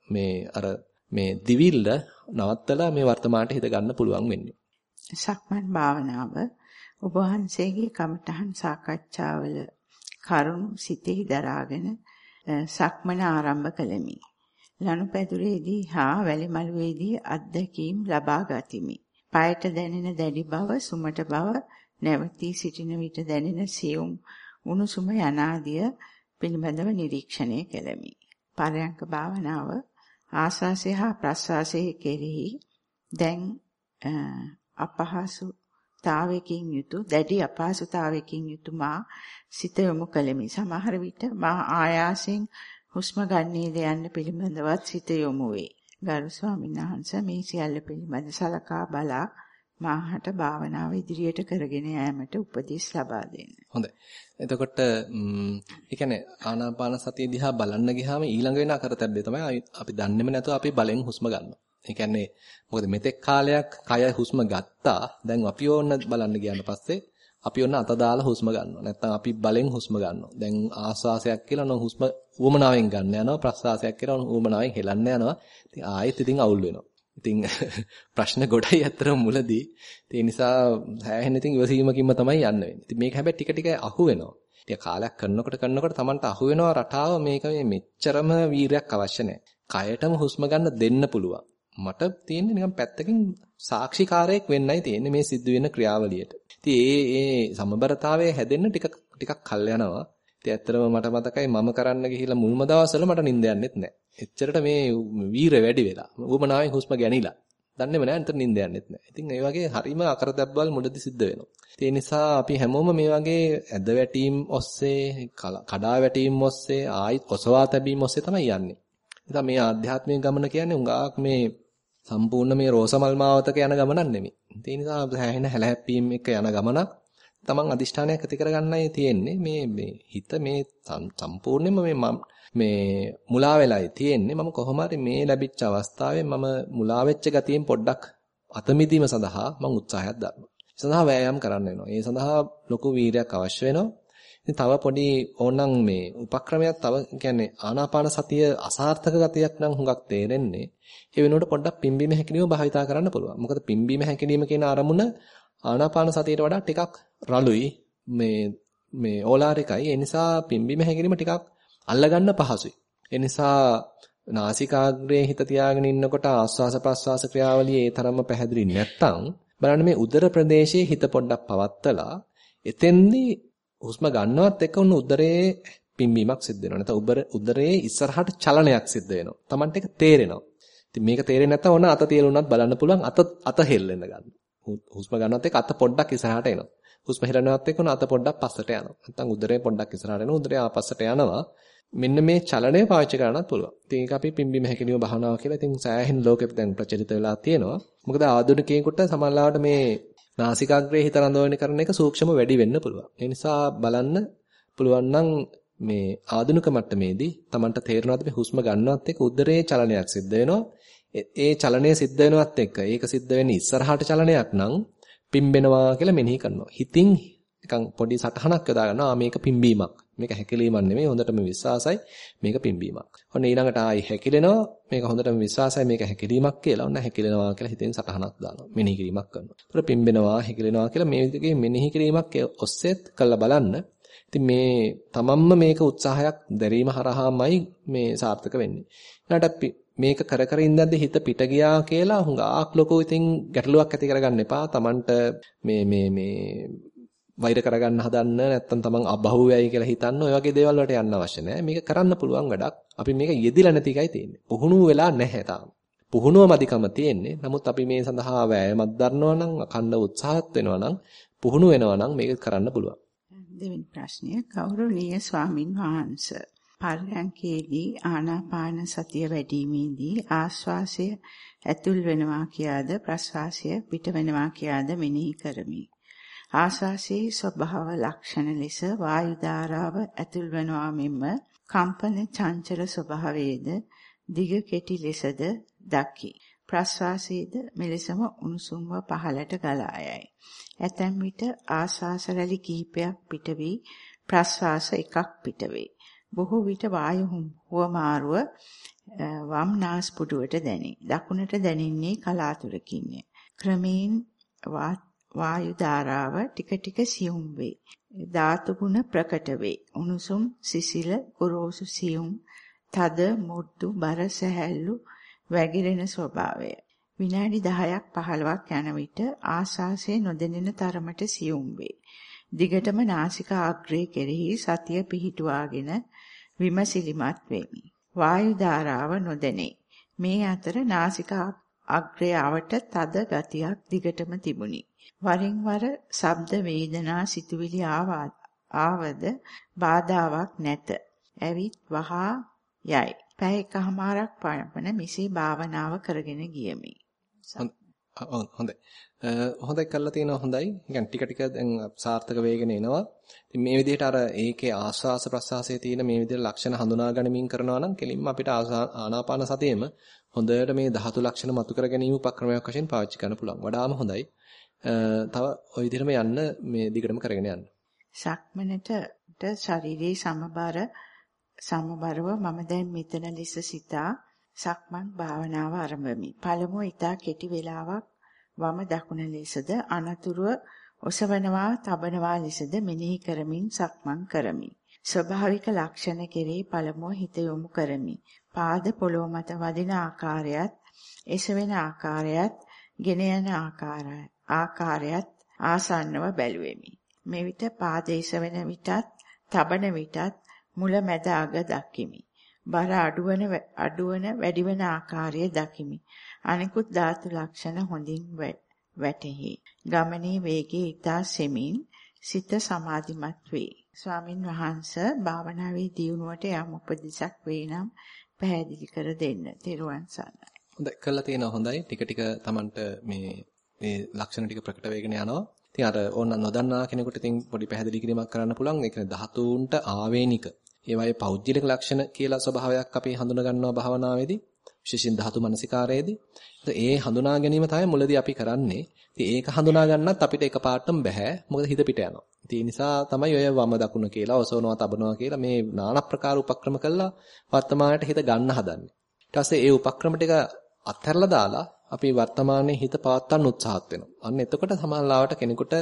[SPEAKER 1] මේ අර මේ දිවිල්ල නවත්තලා මේ වර්තමානට හිත ගන්න පුළුවන් වෙන්නේ.
[SPEAKER 2] සක්මන් භාවනාව ඔබ වහන්සේගේ කමඨහන් සාකච්ඡාවල කරුණු සිතෙහි දරාගෙන සක්මන ආරම්භ කළෙමි. ලනුපැදුරේදී හා වැලිමලුවේදී අත්දැකීම් ලබා ගතිමි. পায়ට දැනෙන දැඩි බව, සුමට බව, නැවතී සිටින විට දැනෙන සියුම් උණුසුම යනාදිය පිළිබඳව නිරීක්ෂණය කෙලෙමි. පරයන්ක භාවනාව ආස්වාසය හා ප්‍රස්වාසයේ කෙරෙහි දැන් අපහසු තාවකින් යුතු දැඩි අපහසුතාවයකින් යුතු මා සිත යොමු කළෙමි. සමහර විට මා ආයාසයෙන් හුස්ම ගන්නේද යන්න පිළිබඳවත් සිත යොමු වේ. ගරු ස්වාමීන් වහන්සේ මේ සියල්ල පිළිබඳ සලකා බලා මාහට භාවනාව ඉදිරියට කරගෙන යාමට උපදෙස් ලබා දෙන්න.
[SPEAKER 1] හොඳයි. එතකොට ඒ කියන්නේ ආනාපාන සතිය දිහා බලන්න ගියාම ඊළඟ වෙන අකරතැබ්බේ තමයි අපි දන්නේම නැතුව අපි බලෙන් හුස්ම ගන්නවා. ඒ කියන්නේ මොකද මෙතෙක් කාලයක් කය හුස්ම ගත්තා. දැන් අපි ඕන්න බලන්න ගියාට පස්සේ අපි ඔන්න අත දාලා හුස්ම ගන්නවා. නැත්නම් අපි බලෙන් හුස්ම ගන්නවා. දැන් ආස්වාසයක් කියලා නෝ හුස්ම උවමනාවෙන් ගන්න යනවා. ප්‍රස්වාසයක් කියලා උවමනාවෙන් හෙලන්න යනවා. ඉතින් ආයෙත් ඉතින් අවුල් වෙනවා. ඉතින් ප්‍රශ්න ගොඩයි අතර මුලදී. ඒ නිසා හැහෙන ඉතින් ඉවසීමකින්ම තමයි යන්න වෙන්නේ. ඉතින් මේක හැබැයි ටික ටික අහු වෙනවා. ටික කාලයක් කරනකොට කරනකොට Tamanට අහු වෙනවා රටාව මේක මේ මෙච්චරම වීරයක් අවශ්‍ය නැහැ. කයටම හුස්ම ගන්න දෙන්න පුළුවන්. මට තියෙන්නේ නිකන් පැත්තකින් සාක්ෂිකාරයක් වෙන්නයි තියෙන්නේ මේ සිද්ධ වෙන ක්‍රියාවලියට. ඉතින් ඒ ඒ සමබරතාවය හැදෙන්න ටික ටිකක් කල් යනවා. ඉතින් ඇත්තටම මට මතකයි මම කරන්න ගිහිල්ලා මුල්ම දවස්වල මට නිින්ද යන්නෙත් නැහැ. එච්චරට මේ වීර වැඩි වෙලා. උවමනාවෙන් හුස්ම ගැනිලා. දන්නේම නැහැ අන්තර නිින්ද යන්නෙත් නැහැ. ඉතින් ඒ වගේ හරීම අකරදැබ්බල් මුලදි සිද්ධ වෙනවා. ඒ නිසා අපි හැමෝම මේ වගේ ඇද වැටීම් ඔස්සේ, කඩා වැටීම් ඔස්සේ, ආයිත් ඔසවා තැබීම් ඔස්සේ තමයි යන්නේ. ඉතින් මේ ආධ්‍යාත්මික ගමන කියන්නේ උඟාක් මේ සම්පූර්ණ මේ රෝසමල් මාවතක යන ගමනක් නෙමෙයි. ඒ නිසා හැහෙන හැලහැප්පීම් එක යන ගමනක් තමන් අදිෂ්ඨානයක් ඇති කරගන්නයි තියෙන්නේ. මේ මේ හිත මේ සම්පූර්ණයෙන්ම මේ මේ මුලා වෙලායි තියෙන්නේ. මම කොහොම මේ ලැබිච්ච අවස්ථාවේ මම මුලා වෙච්ච ගතියෙන් පොඩ්ඩක් අත මිදීම සඳහා මම උත්සාහයක් දරනවා. ඒ සඳහා වෑයම් කරන්න වෙනවා. ඒ සඳහා ලොකු වීරයක් අවශ්‍ය වෙනවා. ඉතින් තව පොඩි ඕනනම් මේ උපක්‍රමයක් තව කියන්නේ ආනාපාන සතිය අසාර්ථක ගතියක් නම් හුඟක් තේරෙන්නේ. ඒ වෙනුවට පොඩ්ඩක් පිම්බීම හැකිලිම භාවිතා කරන්න පුළුවන්. මොකද පිම්බීම හැකිලිම කියන අරමුණ ආනාපාන සතියට වඩා ටිකක් රළුයි, මේ මේ ඕලාරිකයි. ඒ නිසා පිම්බීම හැකිරීම ටිකක් අල්ලගන්න පහසුයි. ඒ නිසා නාසිකාග්‍රයේ හිත තියාගෙන ඉන්නකොට ආස්වාස ප්‍රස්වාස ක්‍රියාවලිය ඒ තරම්ම පැහැදිලි නැත්තම් බලන්න මේ උදර ප්‍රදේශයේ හිත පොඩ්ඩක් පවත්තලා එතෙන්දී හුස්ම ගන්නවත් එක්ක උන්න උදරයේ පිම්බීමක් සිද්ධ වෙනවා. නැත්නම් උබර උදරයේ ඉස්සරහට චලනයක් සිද්ධ වෙනවා. Tamanට ඒක තේරෙනවා. ඉතින් මේක තේරෙන්නේ නැත්නම් ඕන අත තියලුණත් බලන්න පුළුවන් අත අත හෙල්ලෙන්න ගන්න. හුස්ම ගන්නවත් එක්ක අත පොඩ්ඩක් ඉස්සරහට එනවා. හුස්ම හෙලනවත් එක්ක අත පොඩ්ඩක් පස්සට යනවා. නැත්නම් උදරේ පොඩ්ඩක් ඉස්සරහට එනවා. උදරේ ආපස්සට යනවා. මෙන්න මේ චලනය පාවිච්චි කරන්නත් පුළුවන්. ඉතින් ඒක අපි පිම්බීම හැකිලිම භාවනාව කියලා ඉතින් සෑහෙන ලෝකෙත් දැන් ප්‍රචලිත වෙලා තියෙනවා. මොකද ආධුනිකයෙකුට සමහරවිට මේ නාසිකාග්‍රේ හිත රඳවගෙන කරන එක සූක්ෂම වැඩි වෙන්න පුළුවන්. ඒ නිසා බලන්න පුළුවන් නම් මේ ආධුනික මට්ටමේදී Tamanට තේරෙනවද මේ හුස්ම ගන්නවත් එක්ක උදරයේ චලනයක් සිද්ධ වෙනවා. ඒ චලනය සිද්ධ වෙනවත් එක්ක ඒක සිද්ධ වෙන්නේ ඉස්සරහට චලනයක් නම් පිම්බෙනවා කියලා මෙනෙහි කරනවා. හිතින් නිකන් පොඩි සටහනක් යොදා ගන්නවා. මේක පිම්බීමක්. මේක හැකිලීමක් නෙමෙයි හොඳටම විශ්වාසයි මේක පිම්බීමක්. ඔන්න ඊළඟට ආයි හැකිලෙනවා මේක හොඳටම විශ්වාසයි මේක හැකිලීමක් කියලා. ඔන්න හැකිලෙනවා කියලා හිතෙන් සටහනක් දානවා. මෙනෙහි කිරීමක් කරනවා. ඒතර පිම්බෙනවා හැකිලෙනවා කියලා මේ විදිහේ මෙනෙහි කිරීමක් ඔස්සේත් කළා බලන්න. ඉතින් මේ තමන්ම මේක උත්සාහයක් දැරීම හරහාමයි මේ සාර්ථක වෙන්නේ. ඊළඟට මේක කර කර ඉඳද්දි හිත පිට ගියා කියලා හුඟක් ලොකු ඉතින් ගැටලුවක් ඇති කරගන්න එපා. තමන්ට මේ මේ මේ වෛර කරගන්න හදන්න නැත්නම් තමන් අබහුවයයි කියලා හිතන්න ඔය වගේ දේවල් වලට යන්න අවශ්‍ය නැහැ. මේක කරන්න පුළුවන් වැඩක්. අපි මේක යෙදිලා නැති එකයි තියෙන්නේ. පුහුණු වෙලා නැහැ තාම. පුහුණුව මදිකම තියෙන්නේ. නමුත් අපි මේ සඳහා වෑයමක් දරනවා නම් අඛණ්ඩ උත්සාහත් වෙනවා නම් පුහුණු වෙනවා නම් මේක කරන්න පුළුවන්.
[SPEAKER 2] දෙවෙනි ප්‍රශ්නය ගෞරවනීය ස්වාමින් වහන්සේ පර්යංකේදී ආනාපාන සතිය වැඩිීමේදී ආශ්වාසය ඇතුල් වෙනවා කියාද ප්‍රශ්වාසය පිට වෙනවා කියාද මෙනෙහි කරමි. ආශ්වාසයේ ස්වභාව ලක්ෂණ ලෙස වායු ධාරාව ඇතුල් වෙනවා මෙන්ම කම්පන චංචල ස්වභාවයේද දිග කෙටි ලෙසද දකි. ප්‍රශ්වාසයේද මෙලෙසම උණුසුම්ව පහළට ගලා යයි. ඇතැම් විට ආශ්වාස රැලි කිහිපයක් පිට වී ප්‍රශ්වාස එකක් පිට වේ. බොහෝ විට වායු හුවමාරුව වම් නාස්පුඩුවට දැනේ. දකුණට දැනෙන්නේ කලාතුරකින්ය. ක්‍රමයෙන් වායු ධාරාව ටික ටික සියුම් වේ. ධාතු ගුණ ප්‍රකට වේ. උණුසුම් සිසිල ගොරෝසු සියුම් තද මුඩ්ඩු බර සැහැල්ලු වැగిරෙන ස්වභාවය. විනාඩි 10ක් 15ක් යන විට ආශාසය නොදැනෙන තරමට සියුම් වේ. දිගටම නාසික ආග්‍රේ කෙරෙහි සතිය පිහිටුවාගෙන විමසිලිමත් වෙමි. වායු ධාරාව නොදැනේ. මේ අතර නාසික අග්‍රයාවට තද ගතියක් දිගටම තිබුණි. වරින් වර ශබ්ද වේදනා සිතුවිලි ආවද බාධාවක් නැත. ඇවිත් වහා යයි. පැය එකහමාරක් පමණ මෙසේ භාවනාව කරගෙන ගියමි.
[SPEAKER 1] හොඳයි. හොඳයි කරලා තියෙනවා හොඳයි. يعني ටික ටික දැන් සාර්ථක වේගෙන එනවා. ඉතින් මේ විදිහට අර ඒකේ ආස්වාස ප්‍රසආසයේ තියෙන මේ විදිහට ලක්ෂණ හඳුනා ගනිමින් කරනවා නම් කෙලින්ම අපිට ආනාපාන සතියෙම හොඳට මේ ධාතු ලක්ෂණ මතු කර ගැනීම උපක්‍රමයක් වශයෙන් පාවිච්චි කරන්න පුළුවන්. වඩාම හොඳයි. තව ওই විදිහටම යන්න මේ දිගටම කරගෙන යන්න.
[SPEAKER 2] සක්මනට ශරීරයේ සමබර සමබරව මම දැන් මෙතන ලෙස සිතා සක්මන් භාවනාව ආරම්භමි. පළමුව ඊටා කෙටි වේලාවක් වම දකුණ ලෙසද අනතුරුව ඔසවනවා තබනවා ලෙසද මෙනෙහි කරමින් සක්මන් කරමි. ස්වභාවික ලක්ෂණ කෙරෙහි පළමුව හිත යොමු කරමි. පාද පොළොව මත වදින ආකාරයත් එසවෙන ආකාරයත් ගෙන යන ආකාරයත් ආකාරයත් ආසන්නව බැලුවෙමි. මෙවිත පාද එසවෙන විටත් තබන විටත් මුල මැද අග දකිමි. බර අඩුවන අඩුවන වැඩිවන ආකාරය දකිමි. අනිකුත් ධාතු ලක්ෂණ හොඳින් වැටහි. ගමනේ වේගයේ ඊතා සෙමින් සිත සමාධිමත් වේ. ස්වාමින් වහන්සේ භාවනාවේ දියුණුවට යම් උපදෙසක් වේ නම් පැහැදිලි කර දෙන්න. තෙරුවන් සරණයි.
[SPEAKER 1] හොඳයි කළා තියෙනවා හොඳයි. ටික ටික Tamanට මේ මේ ලක්ෂණ ටික ප්‍රකට වෙගෙන යනවා. ඉතින් අර ඕන නොදන්නා කෙනෙකුට ඉතින් පොඩි පැහැදිලි කිරීමක් කරන්න පුළුවන්. ඒ කියන්නේ ධාතුන්ට ආවේනික ඒවායේ පෞද්ගලික ලක්ෂණ කියලා ස්වභාවයක් අපි හඳුනා ගන්නවා භාවනාවේදී විශේෂයෙන් ධාතු මනසිකාරයේදී. ඒ හඳුනා ගැනීම තමයි මුලදී අපි කරන්නේ. ඉතින් ඒක හඳුනා ගන්නත් අපිට එකපාරටම බෑ. මොකද හිත පිට යනවා. ඉතින් ඒ නිසා තමයි ඔය වම දකුණ කියලා ඔසවනවා තබනවා කියලා මේ নানা ප්‍රකාර උපක්‍රම කළා වර්තමානයට හිත ගන්න හදන්නේ. ඊට පස්සේ ඒ උපක්‍රම ටික අත්හැරලා දාලා අපි වර්තමානයේ හිත පවත්වන්න උත්සාහත් වෙනවා. අන්න එතකොට සමානලාවට කෙනෙකුට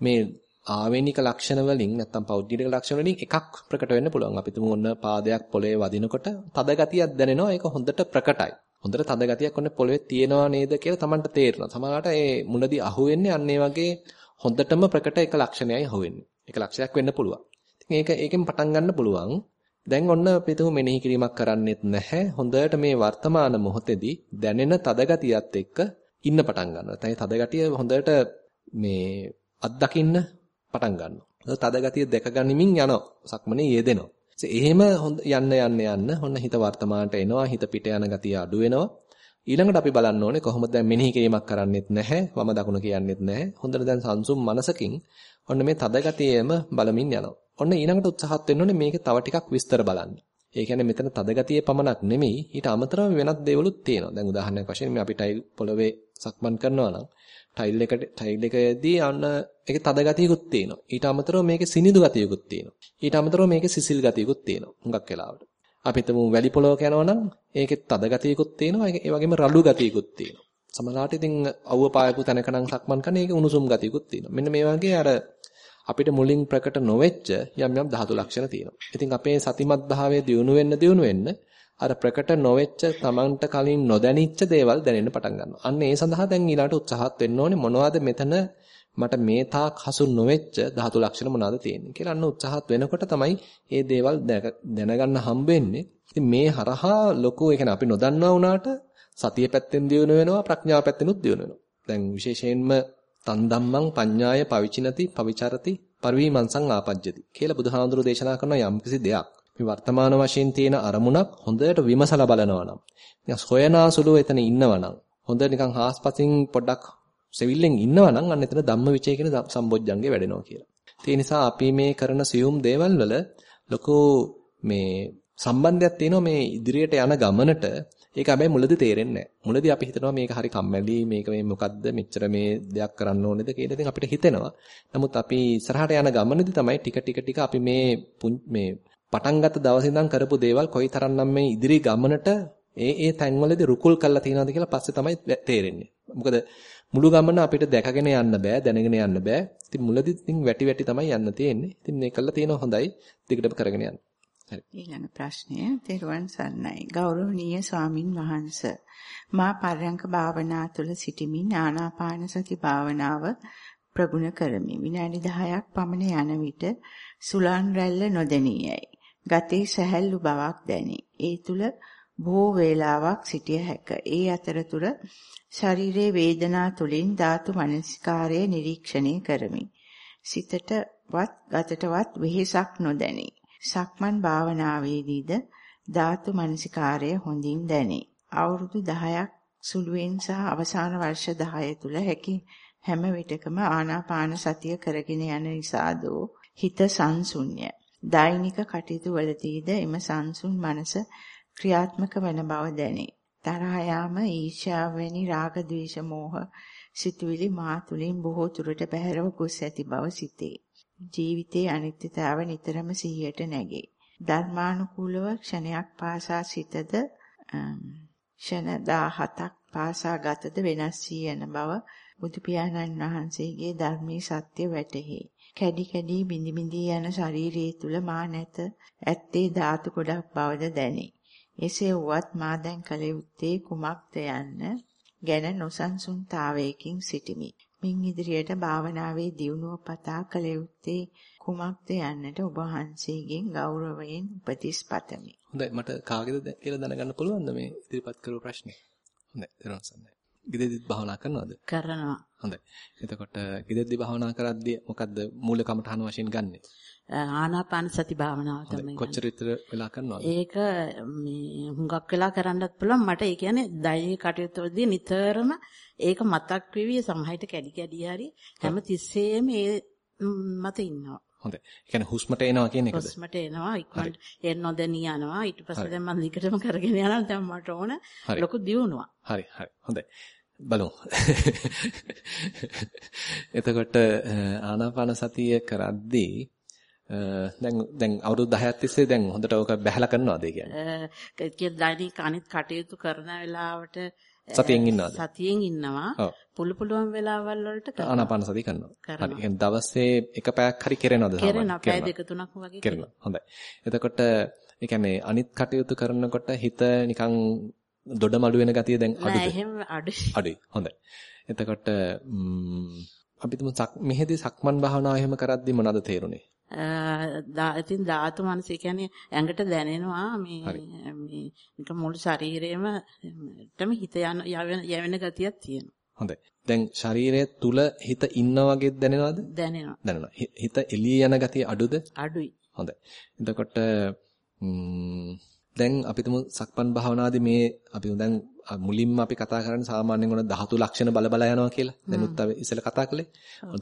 [SPEAKER 1] මේ ආවේනික ලක්ෂණ වලින් නැත්තම් පෞද්ගලික ලක්ෂණ වලින් එකක් ප්‍රකට වෙන්න පුළුවන්. අපි තුමු ඔන්න පාදයක් පොළවේ වදිනකොට තද ගතියක් දැනෙනවා. ඒක හොඳට ප්‍රකටයි. හොඳට තද ගතියක් ඔන්න පොළවේ තියෙනවා නේද කියලා Tamanට තේරෙනවා. සමහරවිට ඒ මුලදී අහුවෙන්නේ අන්න වගේ හොඳටම ප්‍රකට එක ලක්ෂණයයි අහුවෙන්නේ. ඒක ලක්ෂයක් වෙන්න පුළුවන්. ඉතින් ඒක ඒකෙන් පටන් ගන්න පුළුවන්. දැන් ඔන්න අපි තුමු මෙනෙහි කිරීමක් කරන්නෙත් නැහැ. හොඳට මේ වර්තමාන මොහොතේදී දැනෙන තද ගතියත් එක්ක ඉන්න පටන් ගන්නවා. නැත්නම් තද ගතිය හොඳට මේ අත්දකින්න පටන් ගන්නවා. තද ගතිය දැක ගනිමින් යනවා. සක්මනේ යෙදෙනවා. එහෙම හොඳ යන්න යන්න යන්න හොන්න හිත වර්තමානට එනවා. හිත පිට යන ගතිය අඩු වෙනවා. ඊළඟට අපි බලන්න ඕනේ කොහොමද දැන් මෙනෙහි කිරීමක් කරන්නෙත් නැහැ. වම දකුණ කියන්නෙත් නැහැ. හොඳට දැන් සංසුම් මනසකින් ඔන්න මේ තද ගතියෙම බලමින් යනවා. ඔන්න ඊළඟට උත්සාහත් වෙන්න ඕනේ මේක තව ටිකක් විස්තර බලන්න. ඒ කියන්නේ මෙතන තද ගතියේ පමණක් නෙමෙයි ඊට අමතරව වෙනත් දේවලුත් තියෙනවා. දැන් උදාහරණයක් වශයෙන් මේ අපි ටයිල් පොළවේ සක්මන් කරනවා නම් ටයිල් එකට ටයිල් එකේදී අන්න ඒකේ තද ගතියකුත් තියෙනවා. ඊට අමතරව මේකේ සිනිඳු ගතියකුත් තියෙනවා. ඊට අමතරව මේකේ සිසිල් ගතියකුත් තියෙනවා. හුඟක් වෙලාවට. අපි හිතමු වැලි පොලවක යනවා නම් ඒකේ තද ගතියකුත් තියෙනවා. ඒ වගේම රළු ගතියකුත් තියෙනවා. සමහරවිට ඉතින් අවුව පායපු තැනක නම් සක්මන් කරන ඒකේ උණුසුම් ගතියකුත් තියෙනවා. මෙන්න මේ වගේ අර අපිට මුලින් ප්‍රකට නොවෙච්ච යම් යම් ධාතු ලක්ෂණ තියෙනවා. ඉතින් අපේ සතිමත් භාවයේ දියුණු වෙන්න දියුණු වෙන්න අර ප්‍රකට නොවෙච්ච Tamanට කලින් නොදැනිච්ච දේවල් දැනෙන්න පටන් ගන්නවා. අන්න ඒ සඳහා දැන් ඊළාට උත්සාහත් වෙන්න ඕනේ මොනවද මෙතන මට මේ තාක් හසු නොවෙච්ච ධාතු ලක්ෂණ මොනවද තියෙන්නේ කියලා අන්න උත්සාහත් වෙනකොට තමයි මේ දේවල් දැනගන්න හම්බ වෙන්නේ. ඉතින් මේ හරහා ලොකු ඒ කියන්නේ අපි නොදන්නා වුණාට සතිය පැත්තෙන් දියුණු වෙනවා ප්‍රඥාව පැත්තෙනුත් දියුණු වෙනවා. දැන් විශේෂයෙන්ම තන් ධම්මං පඤ්ඤාය පවිචිනති පවිචරති පරිවිමංසං ආපජ්ජති කියලා බුදුහාඳුරු දේශනා කරන යම්කිසි දෙයක්. මේ වර්තමාන වශයෙන් තියෙන අරමුණක් හොඳට විමසලා බලනවා නම් නිකන් සොයනාසුළු එතන ඉන්නවා නම් හොඳ නිකන් හාස්පසින් පොඩ්ඩක් සෙවිල්ලෙන් ඉන්නවා නම් අන්න එතන ධම්මවිචය කියන සම්බොජ්ජංගේ වැඩෙනවා කියලා. ඒ නිසා අපි මේ කරන සියුම් දේවල් වල ලොකු මේ සම්බන්ධයක් තියෙනවා මේ ඉදිරියට යන ගමනට ඒක හැබැයි මුලදී තේරෙන්නේ නැහැ. මුලදී අපි හිතනවා මේක හරි කම්මැලි, මේක මේ මොකද්ද, මෙච්චර මේ දෙයක් කරන්න ඕනේද කියලා ඉතින් අපිට හිතෙනවා. නමුත් අපි ඉස්සරහට යන ගමනේදී තමයි ටික ටික ටික අපි මේ මේ පටන් ගත්ත දවසේ ඉඳන් කරපු දේවල් කොයිතරම්නම් මේ ඉදිරි ගමනට ඒ ඒ තැන්වලදී රුකුල් කරලා තියෙනවද කියලා පස්සේ තමයි තේරෙන්නේ. මොකද මුළු ගමන අපිට දැකගෙන යන්න බෑ, දැනගෙන යන්න බෑ. ඉතින් මුලදී ඉතින් වැටි වැටි තමයි යන්න තියෙන්නේ. ඉතින් මේ කළා තියෙනවා හොඳයි. දිගටම කරගෙන යන්න.
[SPEAKER 2] හරි. ඊළඟ ප්‍රශ්නය තෙරුවන් සරණයි. ගෞරවනීය ස්වාමින් වහන්සේ. මා පරයන්ක භාවනා තුළ සිටිමින් ආනාපාන සති භාවනාව ප්‍රගුණ කරමි. විනාඩි 10ක් පමණ යන විට සුලන් රැල්ල නොදෙනියයි. ගතේ සැහැල්ලු බවක් දැනේ. ඒ තුල බොහෝ වේලාවක් සිටිය හැක. ඒ අතරතුර ශරීරයේ වේදනා තුලින් ධාතු මනස්කාරය නිරීක්ෂණය කරමි. සිතටවත් ගතටවත් වෙහෙසක් නොදැනේ. සක්මන් භාවනාවේදීද ධාතු මනසිකාරය හොඳින් දැනේ. අවුරුදු 10ක් සුළුවෙන් සහ අවසාන වර්ෂ 10 තුල හැකි හැම විටකම ආනාපාන සතිය කරගෙන යන නිසාදෝ හිත සංසුන්්‍ය. දෛනික කටයුතු වලදීද එම සංසුන් මනස ක්‍රියාත්මක වන බව දැනේ. තරහ යාම ඊර්ෂ්‍යාව වැනි රාග ద్వේෂ මෝහ සිතුවිලි මා තුලින් බොහෝ දුරට බැහැරව ගොස් ඇති බව සිතේ. ජීවිතයේ අනිත්‍යතාව නිතරම සිහියට නැගේ. ධර්මානුකූලව ක්ෂණයක් පාසා සිටද ක්ෂණ 17ක් පාසා ගතද වෙනස් වී යන බව බුදු පියාණන් වහන්සේගේ ධර්මයේ සත්‍ය වැටහි. කැඩි කැඩි බිඳි බිඳි යන ශරීරයේ තුල මා නැත ඇත්තේ ධාතු ගොඩක් බවද දැනේ. එසේ වුවත් මා දැන් කල යුත්තේ කුමක්ද යන්න ගැන නොසන්සුන්තාවයකින් සිටිමි. මින් ඉදිරියට භාවනාවේ දියුණුව පතා කළ යුත්තේ කුමක්ද යන්නට ඔබ වහන්සේගෙන් ගෞරවයෙන් උපදෙස් පතමි.
[SPEAKER 1] හොඳයි මට කාගේද කියලා දැනගන්න පුළුවන්ද මේ ඉදිරිපත් කරපු ප්‍රශ්නේ? හොඳයි දරුවන් සන්නයි. ගිදෙද්දිත් භාවනා කරනවද?
[SPEAKER 3] කරනවා.
[SPEAKER 1] හොඳයි. එතකොට ගිදෙද්දි භාවනා කරද්දී මොකද්ද මූල කමඨහන වශයෙන් ගන්නෙ?
[SPEAKER 3] ආනාපාන සති භාවනාව තමයි.
[SPEAKER 1] කොච්චර විතර වෙලා කරනවද?
[SPEAKER 3] ඒක මේ හුඟක් වෙලා කරන්නත් පුළුවන්. මට ඒ කියන්නේ දෛනික කටයුතු වලදී නිතරම ඒක මතක් වෙවි සමහරට කැඩි කැඩි හරි හැම තිස්සෙම ඒ මත ඉන්නවා.
[SPEAKER 1] හොඳයි. ඒ කියන්නේ හුස්මට එනවා කියන එකද?
[SPEAKER 3] හුස්මට එනවා ඉක්මනට එන්න නොදැනී යනවා. ඊට පස්සේ දැන් මම දිගටම කරගෙන යනවා. දැන් මට ඕන ලොකු දියුණුවක්.
[SPEAKER 1] හරි හරි. හොඳයි. බලමු. එතකොට ආනාපාන සතිය කරද්දී දැන් දැන් අවුරුදු 10ක් තිස්සේ දැන් හොඳට ඔක බැහැලා කරනවාද ඒ කියන්නේ?
[SPEAKER 3] ඒ කියන්නේ දෛනික අනිත් කටයුතු කරන වෙලාවට
[SPEAKER 1] සතියෙන් ඉන්නවද?
[SPEAKER 3] සතියෙන් ඉන්නවා. පුළු පුළුවන් වෙලාවල් වලට කරනවා.
[SPEAKER 1] ආනාපාන සතිය කරනවා. හරි. එහෙනම් දවසේ එක පැයක් හරි කෙරෙනවද සාමාන්‍යයෙන්?
[SPEAKER 3] කරනවා. පැය දෙක තුනක් වගේ
[SPEAKER 1] කරනවා. හොඳයි. එතකොට ඒ කියන්නේ අනිත් කටයුතු කරනකොට හිත නිකන් දොඩමළු වෙන ගතිය දැන්
[SPEAKER 3] නෑ
[SPEAKER 1] අඩුද?
[SPEAKER 3] එහෙම අඩුයි.
[SPEAKER 1] අඩුයි. හොඳයි. එතකොට අපි තුමු මෙහෙදි සක්මන් භාවනාව එහෙම කරද්දි මොනවද තේරුනේ?
[SPEAKER 3] ඉතින් ධාතු මනස කියන්නේ ඇඟට දැනෙනවා මේ මේ නික මුළු ශරීරෙම ටම හිත යන යවෙන ගතියක් තියෙනවා.
[SPEAKER 1] හොඳයි. දැන් ශරීරය තුල හිත ඉන්නා වගේ දැනෙනවද?
[SPEAKER 3] දැනෙනවා.
[SPEAKER 1] දැනෙනවා. හිත එළිය යන ගතිය අඩුද?
[SPEAKER 3] අඩුයි.
[SPEAKER 1] හොඳයි. එතකොට දැන් අපි තුමු සක්මන් භාවනාදී මේ අපි දැන් මුලින්ම අපි කතා කරන්නේ සාමාන්‍යයෙන් උන ධාතු ලක්ෂණ බල බල යනවා කියලා. දැනුත් අපි ඉස්සෙල්ලා කතා කළේ.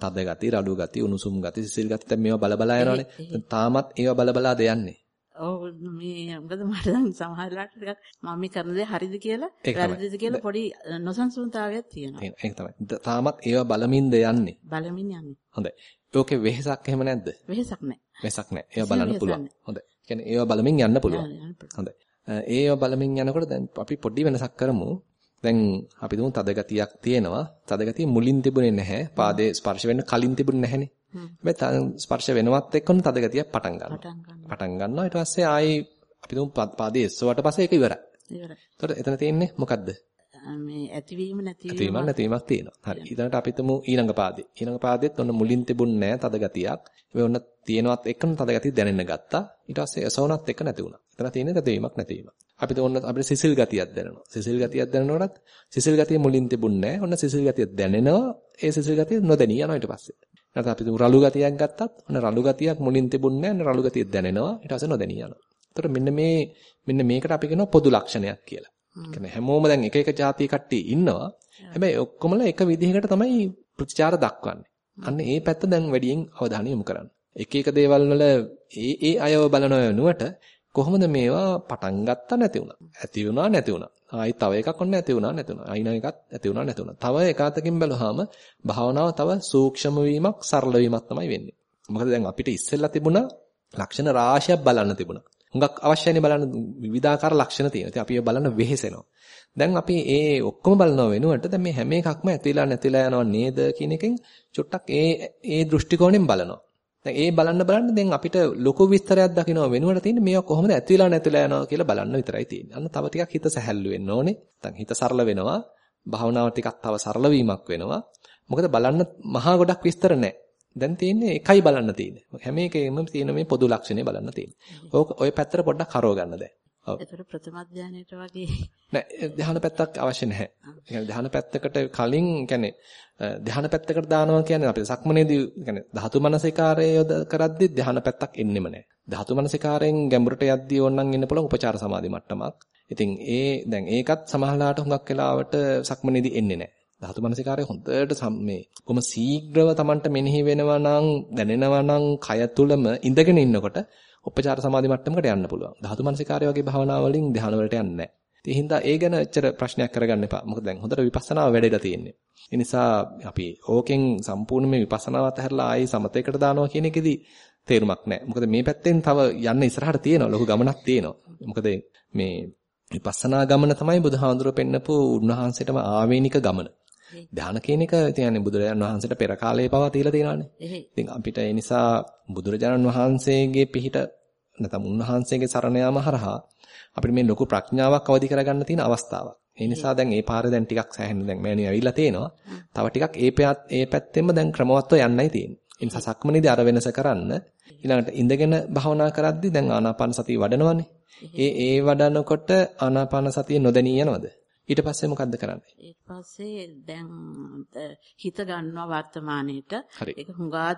[SPEAKER 1] තද ගති, රළු ගති, උණුසුම් ගති, සිසිල් ගති දැන් මේවා බල බල යනවානේ. තාමත් ඒවා බල බලාද යන්නේ.
[SPEAKER 3] ඔව් මේ මොකද මට දැන් සමහරවිට ටිකක් මම මේ කරන දේ හරිද කියලා වැරදිද කියලා පොඩි නොසන්සුන්තාවයක් තියෙනවා.
[SPEAKER 1] ඒක තමයි. තාමත් ඒවා බලමින්ද යන්නේ.
[SPEAKER 3] බලමින් යන්නේ.
[SPEAKER 1] හොඳයි. ඕකේ වෙහසක් එහෙම නැද්ද?
[SPEAKER 3] වෙහසක් නැහැ.
[SPEAKER 1] වෙහසක් නැහැ. ඒවා බලන්න පුළුවන්. හොඳයි. කියන්නේ ඒවා බලමින් යන්න පුළුවන්. හොඳයි. ඒව බලමින් යනකොට දැන් අපි පොඩි වෙනසක් කරමු. දැන් අපි දුමු තද ගතියක් තියෙනවා. තද ගතිය මුලින් තිබුණේ නැහැ. පාදේ ස්පර්ශ වෙන්න කලින් තිබුණේ නැහනේ. හැබැයි ස්පර්ශ වෙනවත් එක්කම තද ගතියක් පටන් ගන්නවා. පටන් ගන්නවා. ඊට පස්සේ ආයි අපි දුමු පාදේ එස්සුවට පස්සේ ඒක ඉවරයි.
[SPEAKER 3] ඉවරයි.
[SPEAKER 1] එතන තියෙන්නේ මොකද්ද?
[SPEAKER 3] මේ ඇතිවීම නැතිවීම
[SPEAKER 1] නැතිවීමක් තියෙනවා. හරි. ඊළඟට අපි තුමු ඊළඟ පාදේ. ඊළඟ පාදෙත් ඔන්න මුලින් තිබුණ නැහැ තද ගතියක්. ඒ ඔන්න තියෙනවත් එක්කම තද ගතිය දැනෙන්න ගත්තා. ඊට පස්සේ එසවනත් එක්ක නැති වුණා. එතන තියෙන්නේ තදවීමක් නැතිවීමක්. අපිට ඔන්න අපිට සිසිල් ගතියක් දැනෙනවා. සිසිල් ගතියක් දැනෙනකොටත් සිසිල් ගතිය මුලින් තිබුණ නැහැ. ඔන්න සිසිල් ගතිය දැනෙනවා. ඒ සිසිල් ගතිය නොදැනී යනවා ඊට පස්සේ. නැත්නම් අපි තුමු රළු ගතියක් ගත්තත් ඔන්න රළු ගතියක් මුලින් තිබුණ නැහැ. රළු ගතිය දැනෙනවා. ඊට පස්සේ නොදැනී යනවා. ඒතර මෙන්න මේ මෙන්න මේකට අපි කියනවා පොදු ලක්ෂණයක් කියලා. කියන්නේ හැමෝම දැන් එක එක જાතිය කට්ටිය ඉන්නවා. හැබැයි ඔක්කොමලා එක විදිහකට තමයි ප්‍රතිචාර දක්වන්නේ. අන්න ඒ පැත්ත දැන් වැඩියෙන් අවධානය යොමු කරන්න. එක එක දේවල් වල ඒ ඒ අයව බලන වෙනුවට කොහොමද මේවා පටන් ගත්තා නැති වුණා. ඇති වුණා නැති වුණා. ආයි තව එකක් ඔන්න ඇති වුණා නැති වුණා. අයින එකක් ඇති වුණා නැති වුණා. තව එකතකින් බැලුවාම භාවනාව තව සූක්ෂම වීමක් සරල වීමක් තමයි වෙන්නේ. මොකද දැන් අපිට ඉස්සෙල්ලා තිබුණා ලක්ෂණ රාශියක් බලන්න තිබුණා. හුඟක් අවශ්‍යනේ බලන්න විවිධාකාර ලක්ෂණ තියෙනවා. ඉතින් අපි ඒව බලන්න වෙහෙසෙනවා. දැන් අපි ඒ ඔක්කොම බලනව වෙනුවට දැන් මේ හැම එකක්ම ඇතිලා නැතිලා යනව නේද කියන එකෙන් චුට්ටක් ඒ ඒ දෘෂ්ටි කෝණයෙන් බලනවා. දැන් ඒ බලන්න බලන්න දැන් අපිට ලොකු විස්තරයක් දකින්න වෙනුවට තියෙන්නේ මේවා කොහොමද ඇතිලා නැතිලා යනවා කියලා බලන්න විතරයි තියෙන්නේ. අන්න තව ටිකක් හිත සැහැල්ලු වෙන්න ඕනේ. නැත්නම් හිත සරල වෙනවා. භාවනාව ටිකක් තව සරල වීමක් වෙනවා. මොකද බලන්න මහා ගොඩක් විස්තර නැහැ. දැන් තියෙන්නේ එකයි බලන්න තියෙන්නේ. හැම එකෙම තියෙන මේ පොදු ලක්ෂණේ බලන්න තියෙන්නේ. ඕක ඔය පැත්තට පොඩ්ඩක් කරව ගන්න දැන්.
[SPEAKER 3] ඔව්. ඒතර ප්‍රථම ධානයට වගේ
[SPEAKER 1] නෑ ධ්‍යාන පැත්තක් අවශ්‍ය නැහැ. ඒ කියන්නේ ධ්‍යාන පැත්තකට කලින් කියන්නේ ධ්‍යාන පැත්තකට දානවා කියන්නේ අපේ සක්මනේදී කියන්නේ ධාතු මනසිකාරය යොද කරද්දි ධ්‍යාන පැත්තක් එන්නෙම නැහැ. ධාතු මනසිකාරයෙන් ගැඹුරට යද්දී ඕනනම් එන්න පුළුවන් උපචාර සමාධි මට්ටමක්. ඉතින් ඒ දැන් ඒකත් සමහරලාට හුඟක් වෙලාවට සක්මනේදී එන්නේ නැහැ. ධාතු මනසිකාරය හොඳට මේ කොහොම ශීඝ්‍රව Tamanට මෙනෙහි වෙනවා නම් දැනෙනවා නම් කය තුලම ඉඳගෙන ඉන්නකොට උපචාර සමාධි මට්ටමකට යන්න පුළුවන්. ධාතු මනසිකාරය වගේ භාවනා වලින් ධ්‍යාන වලට යන්නේ නැහැ. ඒ හින්දා ඒ ගැන එච්චර ප්‍රශ්නයක් කරගන්න එපා. මොකද දැන් හොඳට විපස්සනාව වැඩිලා තියෙන්නේ. ඒ නිසා අපි ඕකෙන් සම්පූර්ණ මේ විපස්සනාව අතහැරලා ආයි සමතේකට දානවා කියන එකෙදි තේරුමක් නැහැ. මොකද මේ පැත්තෙන් තව යන්න ඉස්සරහට තියෙනවා. ලොකු ගමනක් තියෙනවා. මොකද මේ විපස්සනා ගමන තමයි බුදුහාඳුර පෙන්නපු උන්වහන්සේටම ආවේනික ගමන. ධාන කියන එක කියන්නේ බුදුරජාණන් වහන්සේට පෙර කාලයේ පවා තියලා තියෙනවානේ. ඉතින් අපිට ඒ නිසා බුදුරජාණන් වහන්සේගේ පිහිට නැත්නම් උන්වහන්සේගේ සරණ යාම හරහා අපිට මේ ලොකු ප්‍රඥාවක් අවදි කරගන්න තියෙන අවස්ථාවක්. ඒ නිසා දැන් මේ පාරේ දැන් ටිකක් සෑහෙන දැන් මෑණිය ඇවිල්ලා තේනවා. තව ටිකක් ඒ ඒ පැත්තෙන්ම දැන් ක්‍රමවත්ව යන්නයි තියෙන්නේ. ඒ නිසා සක්මනේදී අර වෙනස කරන්න ඊළඟට ඉඳගෙන භාවනා කරද්දී දැන් ආනාපාන සතිය වඩනවනේ. ඒ ඒ වඩනකොට ආනාපාන සතිය නොදැනී යනවද? ඊට පස්සේ මොකද්ද කරන්නේ?
[SPEAKER 3] ඊට පස්සේ දැන් හිත ගන්නවා වර්තමානයේට. ඒක හුඟා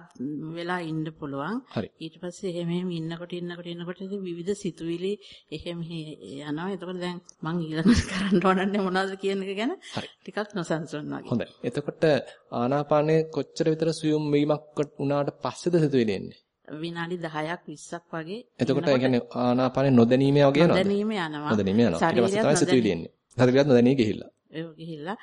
[SPEAKER 3] වෙලා ඉන්න පුළුවන්. ඊට පස්සේ එහෙම එහෙම ඉන්නකොට ඉන්නකොට ඉන්නකොට විවිධ සිතුවිලි එහෙම යනවා. එතකොට දැන් මං ඊළඟට කරන්න ඕනන්නේ මොනවද කියන එක ගැන ටිකක් නොසන්සුන් වගේ.
[SPEAKER 1] හොඳයි. එතකොට ආනාපානයේ කොච්චර විතර සියුම් වීමක් වුණාට පස්සේද සිතුවිලි එන්නේ?
[SPEAKER 3] විනාඩි 10ක් 20ක් වගේ.
[SPEAKER 1] එතකොට ඒ කියන්නේ ආනාපානේ නොදැනීමේ වගේ යනවද?
[SPEAKER 3] නොදැනීමේ යනවා.
[SPEAKER 1] නොදැනීමේ යනවා. ඊට පස්සේ තමයි සිතුවිලි එන්නේ. හරියට නොදැනී ගිහිල්ලා.
[SPEAKER 3] ඒක ගිහිල්ලා.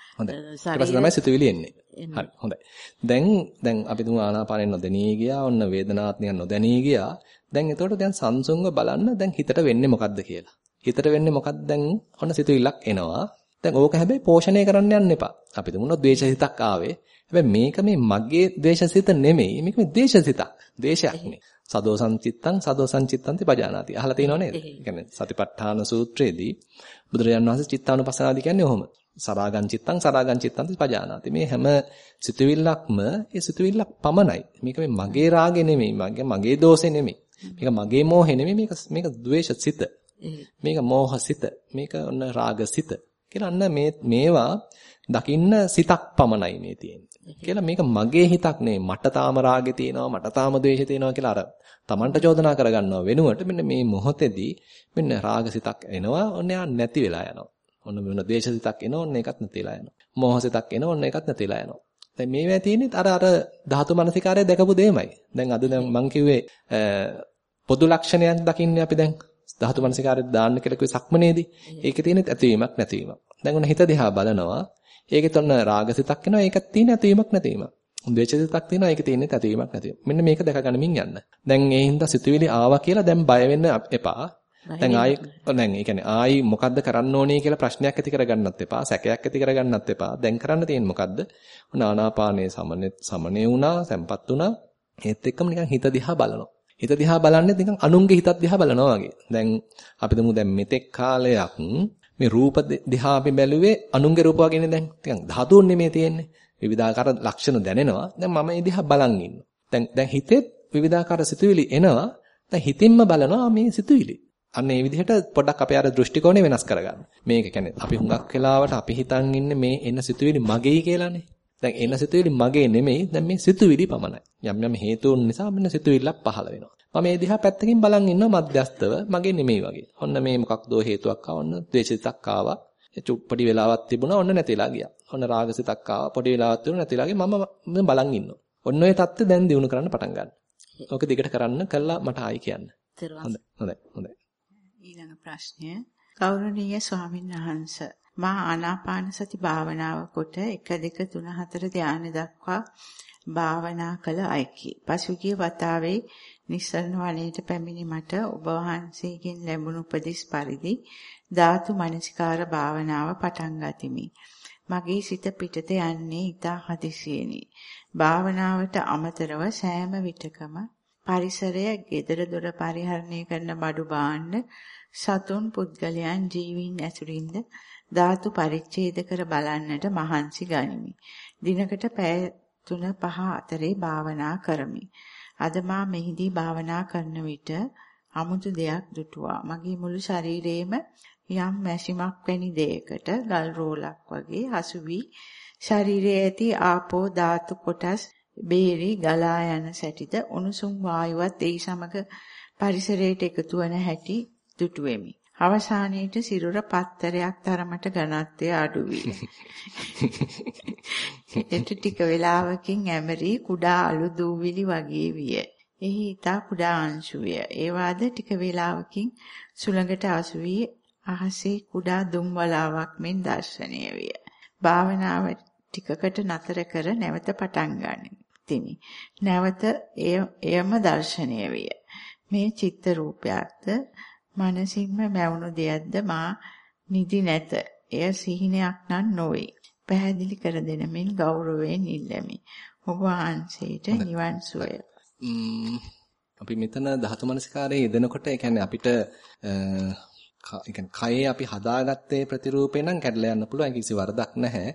[SPEAKER 1] ඊට තමයි සිතුවිලි එන්නේ. හරි හොඳයි. දැන් දැන් අපි තුමු ආනාපානෙන් නොදැනී ගියා. ඔන්න වේදනාත් නිකන් නොදැනී ගියා. දැන් එතකොට දැන් සංසුන්ව බලන්න දැන් හිතට වෙන්නේ මොකද්ද කියලා. හිතට වෙන්නේ මොකක්ද දැන් ඔන්න සිතුවිල්ලක් එනවා. දැන් ඕක හැබැයි පෝෂණය කරන්න යන්න එපා. අපි දුන්නොත් ද්වේෂසිතක් ආවේ. හැබැයි මේක මේ මගේ ද්වේෂසිත නෙමෙයි. මේක මේ ද්වේෂසිතක්. ද්වේෂයක් නේ. සදෝ සංචිත්තං සදෝ සංචිත්තන්ති පජානාති. අහලා තියෙනව නේද? ඒ කියන්නේ සතිපට්ඨාන සූත්‍රයේදී බුදුරජාන් වහන්සේ චිත්තානුපස්සනාදී කියන්නේ ඔහොම. සරාගං චිත්තං සරාගං චිත්තන්ති පජානාති. මේ හැම සිතුවිල්ලක්ම ඒ සිතුවිල්ලක් පමණයි. මේක මේ මගේ රාගේ නෙමෙයි. මගේ මගේ දෝෂේ නෙමෙයි. මේක මගේ මෝහේ නෙමෙයි. මේක මේක ද්වේෂසිත. මේක මෝහසිත. මේක ඔන්න රාගසිත. කියලා අන්න මේ මේවා දකින්න සිතක් පමණයි මේ තියෙන්නේ. කියලා මේක මගේ හිතක් නෙමෙයි. මට තාම රාගේ තියෙනවා, මට තාම ද්වේෂය තියෙනවා කියලා අර Tamanට චෝදනා කරගන්නව වෙනුවට මෙන්න මේ මොහොතේදී මෙන්න රාගසිතක් එනවා, ඔන්න යා නැති වෙලා යනවා. ඔන්න මෙන්න ද්වේෂසිතක් එනවා, ඔන්න ඒකත් නැතිලා යනවා. මෝහසිතක් එනවා, ඔන්න ඒකත් නැතිලා යනවා. දැන් මේවා තියෙන්නේ අර අර ධාතු මනසිකාරය දැකපු දෙයමයි. දැන් අද දැන් මං කිව්වේ පොදු ලක්ෂණයක් දකින්නේ අපි දැන් ධාතු මනසිකාරයට දාන්න කියලා කිව්වේ සක්මනේදී. ඒකේ තියෙන ඇතිවීමක් නැතිවීමක්. දැන් ඔන්න හිත දිහා බලනවා. ඒකේ තොන්න රාගසිතක් එනවා. ඒකත් තියෙන ඇතිවීමක් නැතිවීමක්. ද්වේෂසිතක් තියෙනවා. ඒකේ තියෙන ඇතිවීමක් නැතිවීමක්. මෙන්න මේක දැක ගනිමින් යන්න. දැන් ඒ හින්දා සිතුවිලි ආවා කියලා දැන් බය වෙන්න එපා. දැන් ආයි දැන් ඒ කියන්නේ ආයි මොකද්ද කරන්න ඕනේ කියලා ප්‍රශ්නයක් ඇති කරගන්නත් එපා සැකයක් ඇති කරගන්නත් එපා දැන් කරන්න තියෙන්නේ මොකද්ද නානාපානයේ සමනේ සමනේ වුණා සම්පත් වුණා ඒත් එක්කම නිකන් හිත දිහා බලනවා හිත දිහා බලන්නේ නිකන් අනුන්ගේ හිතත් දිහා බලනවා වගේ දැන් අපි දමු දැන් මෙතෙක් කාලයක් මේ රූප දිහා අපි බැලුවේ අනුන්ගේ රූප වගේනේ දැන් ටිකක් ධාතුන් නෙමේ තියෙන්නේ විවිධාකාර ලක්ෂණ දැනෙනවා දැන් මම ඒ දිහා බලන් ඉන්නවා දැන් දැන් හිතෙත් විවිධාකාර සිතුවිලි එනවා දැන් හිතින්ම බලනවා මේ සිතුවිලි අන්න ඒ විදිහට පොඩ්ඩක් අපේ අර දෘෂ්ටි කෝණය වෙනස් කරගන්න. මේක කියන්නේ අපි හුඟක් වෙලාවට අපි හිතන් ඉන්නේ මේ එන සිතුවිලි මගේයි කියලානේ. දැන් එන සිතුවිලි මගේ නෙමෙයි. දැන් මේ සිතුවිලි පමණයි. යම් යම් හේතුන් නිසා මෙන්න සිතුවිල්ලක් පහළ වෙනවා. මම මේ දිහා පැත්තකින් බලන් ඉන්නවා මධ්‍යස්තව මගේ නෙමෙයි වගේ. ඔන්න මේ මොකක්දෝ හේතුවක් ආව ඔන්න ද්වේෂිතක් ආවා. චුප්පටි වෙලාවක් තිබුණා ඔන්න නැතිලා ගියා. ඔන්න රාගසිතක් ආවා පොඩි වෙලාවක් තිබුණා නැතිලා ගියා. මම බලන් ඉන්නවා. ඔන්න ඔය தත්ත්වය දැන් දිනු කරන්න පටන් ගන්න. ඕක දිගට කරන්න කළා මට ආයි කියන්න. හොඳයි හොඳයි හොඳයි.
[SPEAKER 2] ඊළඟ ප්‍රශ්නය ගෞරවනීය ස්වාමීන් වහන්ස මා ආනාපාන සති භාවනාව කොට 1 2 3 4 ධානය දක්වා භාවනා කළ අයකි. පසුගිය වතාවේ නිස්සරණ වනයේට පැමිණි මට ඔබ වහන්සේගෙන් ලැබුණු උපදෙස් පරිදි ධාතු මනසිකාර භාවනාව පටන් ගතිමි. මගේ සිත පිටත යන්නේ ඊට හදිසියෙනි. භාවනාවට අමතරව සෑම විටකම පරිසරය, gedara dora පරිහරණය කරන බඩු භාණ්ඩ සතුන් පුද්ගලයන් ජීවීන් ඇසුරින්ද ධාතු පරිච්ඡේද කර බලන්නට මහන්සි ගනිමි. දිනකට පැය 3-5 අතරේ භාවනා කරමි. අද මා මෙහිදී භාවනා කරන විට අමුතු දෙයක් දුටුවා. මගේ මුළු ශරීරයේම යම් මැෂිමක් වැනි දෙයකට ගල් රෝලක් වගේ හසු වී ශරීරයේ ඇති ආපෝ ධාතු කොටස් බේරි ගලා යන සැටිද උණුසුම් වායුවත් ඒ සමග පරිසරයට එකතු වන හැටි දුටුවෙමි. අවසානයේට සිරුර පත්තරයක් තරමට ඝනත්වය අඩු විය. හිතට ටික වේලාවකින් ඇමරි කුඩා අලු දූවිලි වගේ විය. එහි ඊතා කුඩා අංශු විය. ඒවාද ටික වේලාවකින් සුළඟට අසු වී අහසේ කුඩා දුම් වලාවක් මෙන් දැర్శණය විය. භාවනාව ටිකකට නතර කර නැවත පටන් ගනිමි. නැවත එයම දැర్శණය විය. මේ චිත්ත රූපයක්ද මනසින්ම මැවුණු දෙයක්ද මා නිදි නැත. එය සිහිනයක් නම් නොවේ. පැහැදිලි කර දෙන මෙන් ගෞරවයෙන් ඉල්ලමි. ඔබ වහන්සේට නිවන් සුවය.
[SPEAKER 1] අපි මෙතන ධාතු මනසිකාරයේ යෙදෙනකොට ඒ කියන්නේ අපිට ඒ කියන්නේ කයේ අපි හදාගත්තේ ප්‍රතිරූපේ නම් කැඩලා යන්න පුළුවන් කිසි වරදක් නැහැ.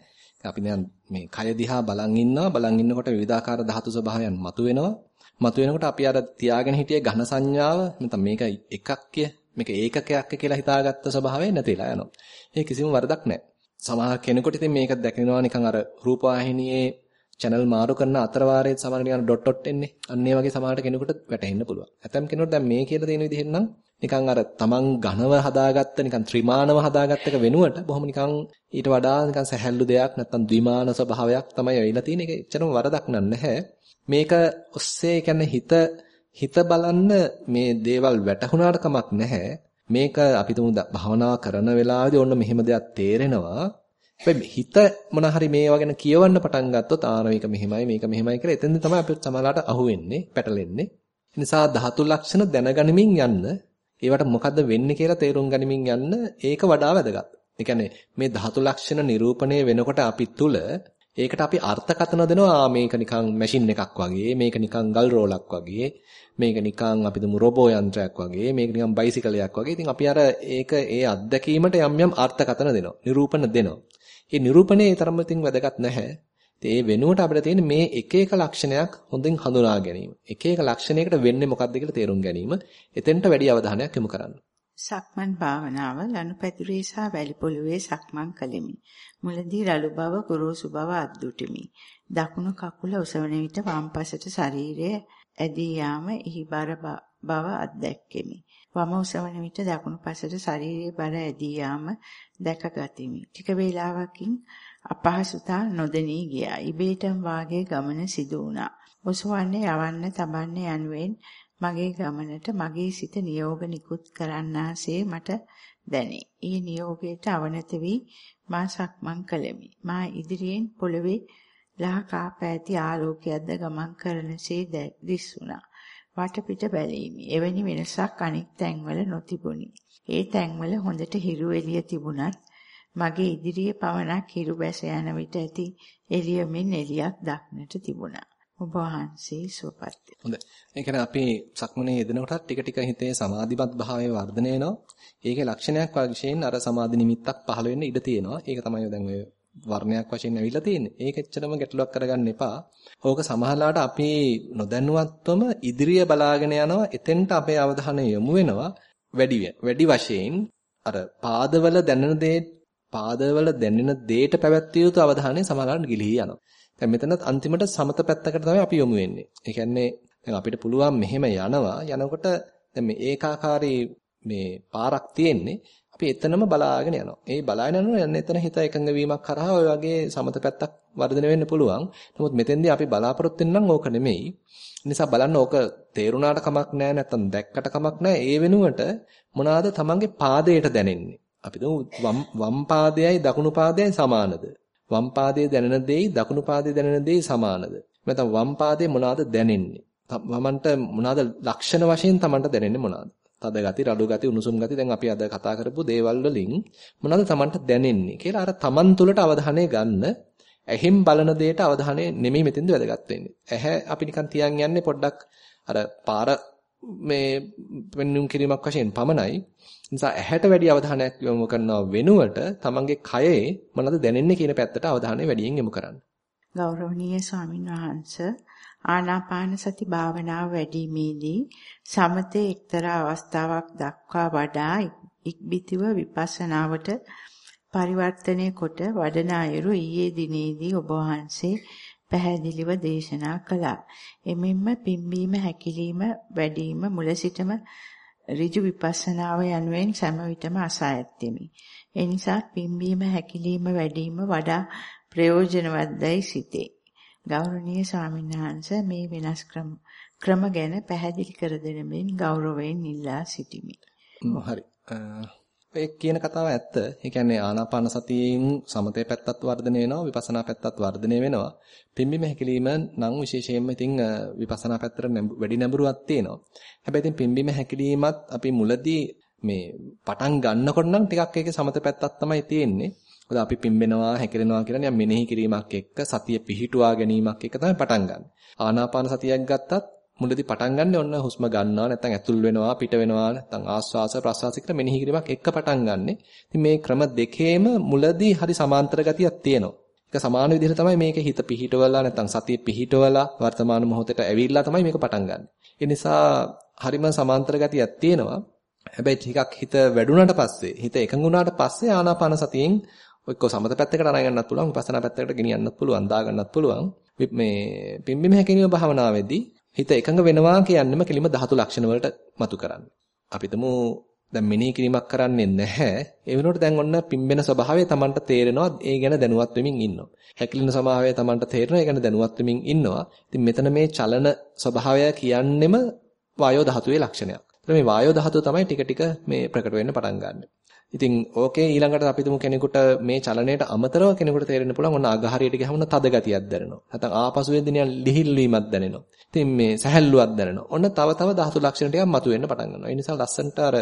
[SPEAKER 1] අපි දැන් මේ කය දිහා බලන් ඉන්නවා බලන් ඉන්නකොට විවිධාකාර ධාතු ස්වභාවයන් මතුවෙනවා. මතුවෙනකොට අපි අර තියාගෙන හිටියේ ඝන සංඥාව නැත්නම් මේක එකක් කිය මේක ඒකකයක් කියලා හිතාගත්ත ස්වභාවය නැතිලා යනවා. ඒ කිසිම වරදක් නැහැ. සමහර කෙනෙකුට ඉතින් මේක දැකිනවා නිකන් අර රූපවාහිනියේ channel මාරු කරන අතරවාරයේ සමහර නිකන් ඩොට් ඩොට් එන්නේ. අන්න ඒ වගේ සමහරට කෙනෙකුට වැටහෙන්න පුළුවන්. ඇතම් කෙනෙකුට දැන් මේ කියලා තියෙන විදිහෙන් නම් නිකන් අර තමන් ඝනව හදාගත්ත නිකන් ත්‍රිමානව හදාගත්ත එක වෙනුවට බොහොම නිකන් ඊට වඩා නිකන් සැහැල්ලු දෙයක් නැත්නම් ද්විමාන ස්වභාවයක් තමයි වෙයිලා තියෙන එක. එච්චරම වරදක් නැහැ. මේක ඔස්සේ කියන්නේ හිත හිත බලන්න මේ දේවල් වැටහුණාට කමක් නැහැ. මේක අපි තුමු භවනා කරන වෙලාවේදී ඔන්න මෙහෙම දෙයක් තේරෙනවා. හැබැයි හිත මොන හරි මේවා ගැන කියවන්න පටන් ගත්තොත් ආන මේක මෙහෙමයි මේක මෙහෙමයි කියලා එතෙන්ද තමයි අපිට සමහරලාට අහුවෙන්නේ, පැටලෙන්නේ. ඒ නිසා ධාතු ලක්ෂණ දැනගනිමින් යන්න, ඒවට මොකද්ද වෙන්නේ කියලා තේරුම් ගනිමින් යන්න ඒක වඩා වැදගත්. ඒ කියන්නේ මේ ධාතු ලක්ෂණ නිරූපණය වෙනකොට අපි තුල ඒකට අපි අර්ථකථන දෙනවා මේක නිකන් මැෂින් එකක් වගේ මේක නිකන් ගල් රෝලක් වගේ මේක නිකන් අපි දුමු රොබෝ යන්ත්‍රයක් වගේ මේක නිකන් බයිසිකලයක් වගේ ඉතින් අපි අර ඒක ඒ අත්දැකීමට යම් යම් අර්ථකථන දෙනවා නිරූපණ දෙනවා. මේ නිරූපණේ ඒ තරම්ම ඉතින් වැදගත් නැහැ. ඒ වෙනුවට අපිට තියෙන්නේ මේ එක එක ලක්ෂණයක් හොඳින් හඳුනා ගැනීම. එක එක ලක්ෂණයකට වෙන්නේ මොකක්ද කියලා තේරුම් ගැනීම. එතෙන්ට වැඩි අවධානයක් යොමු කරන්න.
[SPEAKER 2] සක්මන් භාවනාව ලනුපැදුරේ සහ වැලි පොළවේ සක්මන් කළෙමි. මුලදී රළු බව, ගොරෝසු බව අද්දුටිමි. දකුණු කකුල ඔසවන විට වම් පසට ශරීරය ඇදී යාම එහි බර බව අත්දැක්කෙමි. වම ඔසවන විට දකුණු පසට ශරීරයේ බර ඇදී යාම දැකගතිමි. ටික වේලාවකින් අපහසුතා නොදෙනී ගියා. ඉබේටම වාගේ ගමන සිදු වුණා. ඔසවන්නේ යවන්න තබන්නේ යනුවෙන් මගේ ගමනට මගේ සිත නියෝග නිකුත් කරන්නාසේ මට දැනේ. ඒ නියෝගයට අවනත වී මා සක්මන් කළෙමි. මා ඉදිරියෙන් පොළවේ ලහකා පැති ආලෝකයක්ද ගමන් කරනසේ දිස්සුණා. වටපිට බැලීමි. එවැනි වෙනසක් අනෙක් තැන්වල නොතිබුණි. ඒ තැන්වල හොඳට හිරු එළිය තිබුණත් මගේ ඉදිරියේ පවණක් හිරු බැස යන විට ඇති එළියමින් එළියක් දක්නට තිබුණා. ඔබ වහන්සේ සුවපත්.
[SPEAKER 1] හොඳයි. ඒ කියන්නේ අපි සක්මනේ යෙදෙනකොටත් ටික ටික හිතේ සමාධිමත් භාවය වර්ධනය වෙනවා. ඒකේ ලක්ෂණයක් වශයෙන් අර සමාධි නිමිත්තක් පහළ වෙන්න ඉඩ තියෙනවා. ඒක තමයි දැන් ඔය වර්ණයක් වශයෙන් ඇවිල්ලා තියෙන්නේ. ඒක එච්චරම ගැටලුවක් කරගන්න එපා. ඕක සමහරලාට අපි නොදැනුවත්වම ඉදිරිය බලාගෙන යනවා. එතෙන්ට අපේ අවධානය යොමු වෙනවා වැඩි වැඩි වශයෙන් අර පාදවල දැනෙන දේ පාදවල දැනෙන දේට පැවැත්විය යුතු අවධානය සමහරවිට ගිලිහී යනවා. දැන් මෙතනත් අන්තිමට සමත පැත්තකට තමයි අපි යොමු වෙන්නේ. ඒ කියන්නේ දැන් අපිට පුළුවන් මෙහෙම යනවා යනකොට දැන් මේ ඒකාකාරී මේ පාරක් තියෙන්නේ අපි එතනම බලාගෙන යනවා. ඒ බලාගෙන යනවා යන්න එතන හිත එකඟ වීමක් කරහා ඔය වගේ සමත පැත්තක් වර්ධනය වෙන්න පුළුවන්. නමුත් මෙතෙන්දී අපි බලාපොරොත්තු වෙනනම් ඕක නෙමෙයි. නිසා බලන්න ඕක තේරුණාට කමක් නැහැ නැත්නම් දැක්කට කමක් නැහැ. ඒ වෙනුවට මොනවාද තමන්ගේ පාදයට දැනෙන්නේ? අපි වම් වම් පාදයයි දකුණු පාදයයි සමානද? වම් පාදයේ දැනෙන දෙයි දකුණු පාදයේ දැනෙන දෙයි සමානද? නැත්නම් වම් පාදයේ මොනවාද දැනෙන්නේ? වමන්ට මොනවාද ලක්ෂණ වශයෙන් Tamanට දැනෙන්නේ මොනවාද? තද ගති, රළු ගති, උණුසුම් ගති දැන් අපි අද කතා කරපු දේවල් වලින් මොනවාද Tamanට දැනෙන්නේ කියලා අර Taman තුලට අවධානය ගන්න ඇහිම් බලන දෙයට අවධානය නෙමෙයි මෙතෙන්ද වැදගත් වෙන්නේ. ඇහැ අපි නිකන් තියන් යන්නේ පොඩ්ඩක් අර පාර මේ පෙන්눔 කිරීමක් වශයෙන් පමණයි. නිසා ඇහැට වැඩි අවධානයක් යොමු කරනව වෙනුවට තමන්ගේ කයේ මොනවද දැනෙන්නේ කියන පැත්තට අවධානය වැඩියෙන් යොමු කරන්න.
[SPEAKER 2] ගෞරවනීය ස්වාමීන් වහන්සේ ආනාපාන සති භාවනාව වැඩිීමේදී සමතේ එක්තරා අවස්ථාවක් දක්වා වඩා ඉක්බිතිව විපස්සනාවට පරිවර්තනය කොට වඩන අයුරු ඊයේ දිනේදී ඔබ වහන්සේ පැහැදිලිව දේශනා කළා. එමෙන්ම පිම්බීම හැකිලිම වැඩිම මුල සිටම ඍජු විපස්සනාව යනුවෙන් සෑම විටම අසා ඇත්තෙමි. ඒ නිසා පිම්බීම හැකිලිම වැඩිම වඩා ප්‍රයෝජනවත්දයි සිතේ. ගෞරවනීය ස්වාමීන් මේ වෙනස් ක්‍රම ක්‍රම ගැන පැහැදිලි කර දෙන මෙන් ගෞරවයෙන් ඉල්ලා සිටිමි.
[SPEAKER 1] හරි. ඒ කියන කතාව ඇත්ත. ඒ කියන්නේ ආනාපාන සතියෙන් සමතේ පැත්තත් වර්ධනය වෙනවා විපස්සනා පැත්තත් වර්ධනය වෙනවා. පිම්බීම හැකිලිම නම් විශේෂයෙන්ම ඉතින් විපස්සනා පැත්තට වැඩි නැඹුරුවක් තියෙනවා. හැබැයි ඉතින් පිම්බීම හැකිලීමත් අපි මුලදී මේ පටන් ගන්නකොට නම් ටිකක් ඒකේ සමත පැත්තක් තමයි තියෙන්නේ. මොකද අපි පිම්බෙනවා හැකිලෙනවා කියලා නිකන් මෙනෙහි කිරීමක් එක්ක සතිය පිහිටුවා ගැනීමක් එක්ක තමයි පටන් ගන්න. ආනාපාන සතියක් ගත්තත් මුලදී පටන් ගන්න ඔන්න හුස්ම ගන්නවා නැත්නම් ඇතුල් වෙනවා පිට වෙනවා නැත්නම් ආස්වාස ප්‍රස්වාස කියලා මෙනෙහි කිරීමක් එක්ක පටන් ගන්නෙ. ඉතින් මේ ක්‍රම දෙකේම මුලදී හරි සමාන්තර ගතියක් තියෙනවා. ඒක සමාන විදිහට තමයි මේක හිත පිහිටවලා නැත්නම් සතිය පිහිටවලා වර්තමාන මොහොතට ඇවිල්ලා තමයි මේක පටන් ගන්න. ඒ නිසා හරිම සමාන්තර ගතියක් තියෙනවා. හැබැයි ටිකක් හිත වැඩුණාට පස්සේ හිත එකඟ වුණාට පස්සේ ආනාපාන සතියෙන් ඔක්කො සමත පැත්තකට අරගෙනන්නත් පුළුවන් විපස්සනා පැත්තකට ගෙනියන්නත් පුළුවන් දාගන්නත් පුළුවන්. මේ පිම්බිම හැකිනීම භාවනාවේදී හිත එකඟ වෙනවා කියන්නේම කෙලිම ධාතු ලක්ෂණ වලට මතු කරන්නේ. අපිටම දැන් මෙනෙහි කිරීමක් කරන්නේ නැහැ. ඒ වෙනුවට දැන් ඔන්න පිම්බෙන ස්වභාවය Tamanට තේරෙනවා. ඒ ගැන දැනුවත් වෙමින් ඉන්නවා. හැකිලෙන ස්වභාවය Tamanට තේරෙනවා. ඒ ගැන දැනුවත් වෙමින් ඉන්නවා. ඉතින් මෙතන මේ චලන ස්වභාවය කියන්නෙම වායෝ ධාතුවේ ලක්ෂණයක්. ඒත් මේ වායෝ ධාතුව තමයි ටික ටික මේ ප්‍රකට වෙන්න පටන් ගන්න. ඉතින් ඕකේ ඊළඟට අපි තුමු කෙනෙකුට මේ චලනයට අමතරව කෙනෙකුට තේරෙන්න පුළුවන් ඔන්න අගහරියට ගහම තද ගතියක් දැනෙනවා. නැත්නම් ආපසු වෙදිනිය ලිහිල් වීමක් දැනෙනවා. ඉතින් මේ සැහැල්ලුවක් දැනෙනවා. ඔන්න තව තව ධාතු ලක්ෂණ ටිකක් මතුවෙන්න පටන් ගන්නවා. ඒ නිසා ලස්සන්ට අර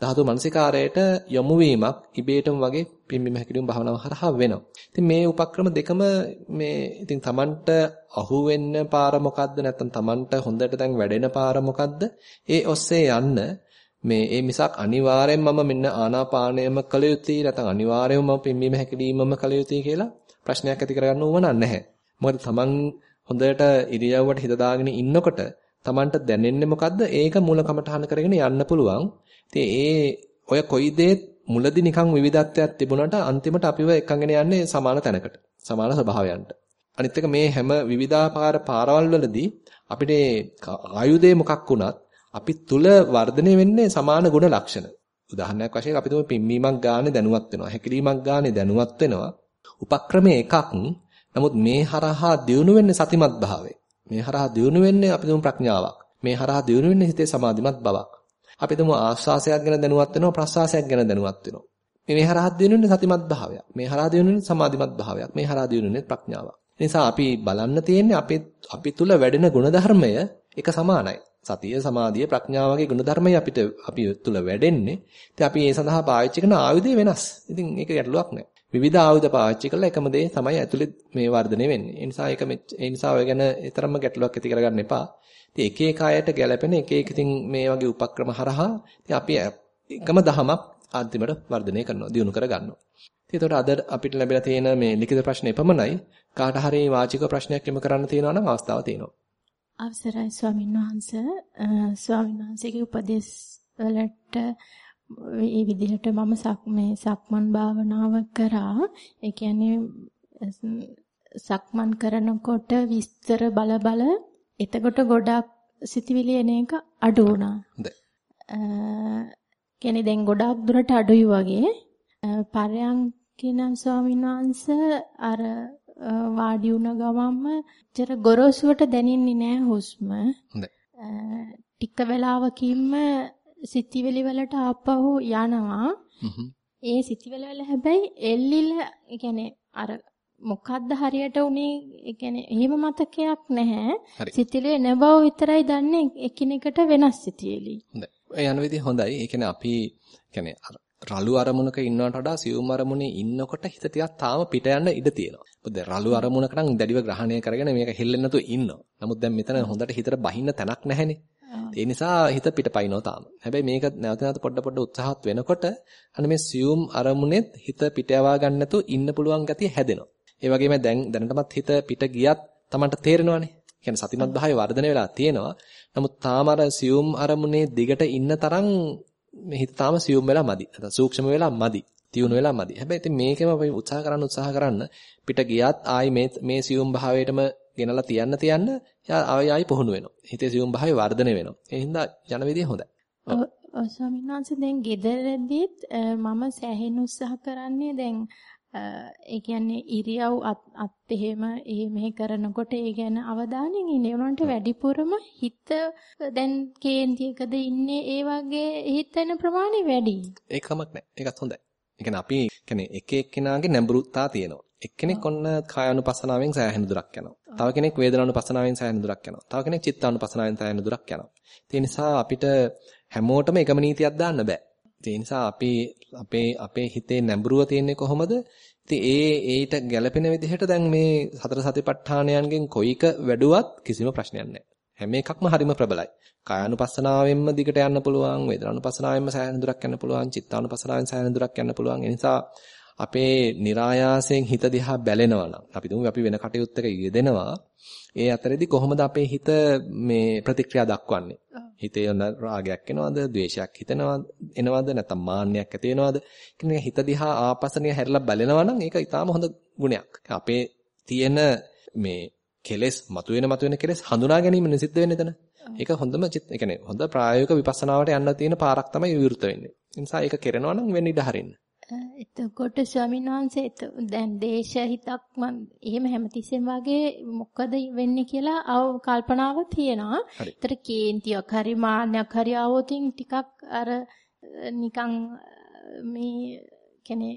[SPEAKER 1] ධාතු මනසිකාරයට යොමු වීමක් ඉබේටම වගේ පිම්බිම හැකිලිම භාවනාව හරහා වෙනවා. ඉතින් මේ උපක්‍රම දෙකම මේ ඉතින් Tamanට අහු වෙන්න පාර මොකද්ද නැත්නම් Tamanට හොඳට දැන් වැඩෙන පාර මොකද්ද? ඒ ඔස්සේ යන්න මේ ඒ මිසක් අනිවාර්යෙන් මම මෙන්න ආනාපානයම කළ යුතුයි නැත්නම් අනිවාර්යෙන්ම මම පිම්බීම හැකිලීමම කළ යුතුයි කියලා ප්‍රශ්නයක් ඇති කරගන්න ඕන නැහැ. මොකද තමන් හොඳට ඉරියව්වට හිත දාගෙන ඉන්නකොට තමන්ට දැනෙන්නේ මොකද්ද? ඒක මූල කමඨහන කරගෙන යන්න පුළුවන්. ඉතින් ඒ ඔය කොයි දේත් මුලදි නිකන් විවිධත්වයක් තිබුණාට අන්තිමට අපිව එකගෙන යන්නේ සමාන තැනකට. සමාන ස්වභාවයන්ට. අනිත් එක මේ හැම විවිධාකාර පාරවල් වලදී අපිට ආයුධේ මොකක් වුණත් අපි තුල වර්ධනය වෙන්නේ සමාන ගුණ ලක්ෂණ. උදාහරණයක් වශයෙන් අපි තුමු පිම්මීමක් ගානේ දැනුවත් වෙනවා. හැකිලීමක් ගානේ දැනුවත් වෙනවා. උපක්‍රමයේ එකක්. නමුත් මේ හරහා දියුණු වෙන්නේ සතිමත් භාවය. මේ හරහා දියුණු වෙන්නේ අපි තුමු ප්‍රඥාවක්. මේ හරහා දියුණු වෙන්නේ හිතේ සමාධිමත් බවක්. අපි තුමු ආස්වාසයක් ගැන දැනුවත් වෙනවා ප්‍රසවාසයක් ගැන දැනුවත් වෙනවා. මේ හරහා දියුණු වෙන්නේ සතිමත් භාවයක්. මේ හරහා දියුණු වෙන්නේ සමාධිමත් භාවයක්. මේ හරහා දියුණු වෙන්නේ ප්‍රඥාවක්. නිසා අපි බලන්න තියෙන්නේ අපි අපි තුල වැඩෙන ගුණධර්මය එක සමානයි. සතිය සමාධිය ප්‍රඥාව වගේ ගුණධර්මයි අපිට අපි තුල වැඩෙන්නේ. ඉතින් අපි ඒ සඳහා පාවිච්චි කරන ආයුධය වෙනස්. ඉතින් ඒක ගැටලුවක් නෑ. විවිධ ආයුධ පාවිච්චි කරලා එකම දේ තමයි ඇතුලේ මේ වර්ධනය වෙන්නේ. ඒ නිසා ඒක ඒ නිසා ඔය ගැන තරම්ම ගැටලුවක් ඇති කරගන්න එපා. ඉතින් එක එක අයට ගැළපෙන එක එක ඉතින් මේ වගේ උපක්‍රම හරහා ඉතින් අපි එකම දහමක් අන්තිමට වර්ධනය කරනවා, දියුණු කරගන්නවා. ඉතින් ඒතකොට අද අපිට ලැබිලා තියෙන මේ ලිඛිත ප්‍රශ්න එපමණයි. කාට හරි වාචික ප්‍රශ්නයක් යොමු කරන්න තියෙනවා නම් අවස්ථාව තියෙනවා.
[SPEAKER 4] අවසරයි ස්වාමීන් වහන්ස ස්වාමීන් වහන්සේගේ උපදෙස් වලට මේ විදිහට මම මේ සක්මන් භාවනාව කරා ඒ කියන්නේ සක්මන් කරනකොට විස්තර බල බල එතකොට ගොඩක් සිතිවිලි එන එක අඩු වුණා.
[SPEAKER 1] හොඳයි.
[SPEAKER 4] දැන් ගොඩක් දුරට අඩුයි වගේ පරයන්කිනම් ස්වාමීන් වහන්සේ අර වාඩි වුණ ගමන්ම චර ගොරෝසුවට දැනෙන්නේ නැහැ හුස්ම.
[SPEAKER 1] හොඳයි.
[SPEAKER 4] ටික වෙලාවකින්ම සිතිවිලි වලට ආපහු යනවා. ඒ සිතිවිලි වල හැබැයි එල්ලිල කියන්නේ අර මොකද්ද හරියට උනේ කියන්නේ එහෙම මතකයක් නැහැ. සිතිවිලි එන බව විතරයි දන්නේ එකිනෙකට වෙනස් සිතිවිලි.
[SPEAKER 1] හොඳයි. ඒ යන විදිහ හොඳයි. ඒ කියන්නේ අපි කියන්නේ රළු අරමුණක ඉන්නවට වඩා සියුම් අරමුණේ ඉන්නකොට හිත ටිකක් තාම පිට යන්න ඉඩ තියෙනවා. මොකද රළු අරමුණක නම් දැඩිව ග්‍රහණය කරගෙන මේක හෙල්ලෙන්නේ නැතුව ඉන්නවා. නමුත් දැන් මෙතන හොඳට හිතට බහින්න තැනක් නැහැනේ. ඒ නිසා හිත පිටපයින්නවා තාම. හැබැයි මේක නැවත නැවත පොඩ පොඩ උත්සාහත් වෙනකොට අන්න මේ සියුම් අරමුණෙත් හිත පිට යවා ගන්න ඉන්න පුළුවන් ගතිය හැදෙනවා. ඒ වගේම දැන් දැනටමත් හිත පිට ගියත් Tamanට තේරෙනවානේ. කියන්නේ සතිමත් භාවය වර්ධනය වෙලා තියෙනවා. නමුත් තාම අර සියුම් අරමුණේ දිගට ඉන්න තරම් මේ හිත තාම සියුම් වෙලා මදි. නැත්නම් සූක්ෂම වෙලා මදි. තියුණු වෙලා මදි. හැබැයි ඉතින් මේකෙම අපි උත්සාහ කරන්න උත්සාහ කරන්න පිට ගියත් ආයි මේ මේ සියුම් භාවයටම ගෙනලා තියන්න තියන්න ආයි ආයි පුහුණු වෙනවා. හිතේ සියුම් භාවය වර්ධනය වෙනවා. ඒ හින්දා යන විදිය හොඳයි.
[SPEAKER 4] ඔව් ස්වාමීන් වහන්සේ දැන් ගෙදරදීත් මම සෑහෙන උත්සාහ කරන්නේ දැන් ඒ කියන්නේ ඉරියව් අත් එහෙම එහෙම කරනකොට ඒ ගැන අවධානයෙන් ඉන්නේ. උනන්ට වැඩිපුරම හිත දැන් කේන්තියකද ඉන්නේ ඒ වගේ හිතෙන ප්‍රමාණය වැඩි.
[SPEAKER 1] ඒකමක් නැහැ. ඒකත් හොඳයි. ඒ කියන්නේ අපි කියන්නේ එක එක්කෙනාගේ නැඹුරුතා තියෙනවා. එක්කෙනෙක් ඔන්න කායानुපසනාවෙන් සෑහෙන දුරක් යනවා. තව කෙනෙක් වේදනානුපසනාවෙන් සෑහෙන දුරක් යනවා. තව කෙනෙක් චිත්තානුපසනාවෙන් සෑහෙන දුරක් යනවා. ඒ නිසා අපිට හැමෝටම එකම නීතියක් දාන්න බෑ. ඒ නිසා අපි අපේ අපේ හිතේ නැඹුරුව තියෙන්නේ කොහොමද? ඉතින් ඒ ඒට ගැළපෙන විදිහට දැන් මේ සතර සතිපට්ඨානයන්ගෙන් කොයික වැඩුවත් කිසිම ප්‍රශ්නයක් නැහැ. හැම එකක්ම හරිම ප්‍රබලයි. කායानुපස්සනාවෙන්ම දිගට යන්න පුළුවන්, වේදනානුපස්සනාවෙන්ම සෑහෙන දුරක් යන්න පුළුවන්, චිත්තානුපස්සනාවෙන් සෑහෙන දුරක් යන්න පුළුවන්. ඒ නිසා අපේ નિરાයාසයෙන් හිත දිහා බැලෙනවා නම් අපි දුමු අපි වෙන කටයුත්තක යෙදෙනවා. ඒ අතරෙදි කොහොමද අපේ හිත මේ ප්‍රතික්‍රියා දක්වන්නේ? හිතේ යන රාගයක් එනවද, ද්වේෂයක් හිතෙනවද, එනවද නැත්නම් මාන්නයක් ඇති වෙනවද? කියන්නේ හිත දිහා ආපසනිය හැරිලා බලනවා නම් ඒක ඊටාම හොඳ ගුණයක්. අපේ තියෙන මේ කෙලෙස් මතුවෙන මතුවෙන කෙලෙස් හඳුනා ගැනීම නිසිද්ධ වෙන්නේ එතන. ඒක හොඳම චිත් ඒ කියන්නේ හොඳ ප්‍රායෝගික විපස්සනාවට යන්න තියෙන පාරක් තමයි විවෘත වෙන්නේ. ඒ නිසා ඒක කරනවා නම් වෙන්න ඉඩ හරින්න.
[SPEAKER 4] එතකොට ස්වාමීන් වහන්සේ දැන් දේශ හිතක් මම එහෙම හැමතිස්සෙම වගේ මොකද වෙන්නේ කියලා කල්පනාව තියෙනවා. ඒතර කේන්තියක් හරි මාන්නයක් හරි ආවොතින් ටිකක් අර නිකන් මේ කියන්නේ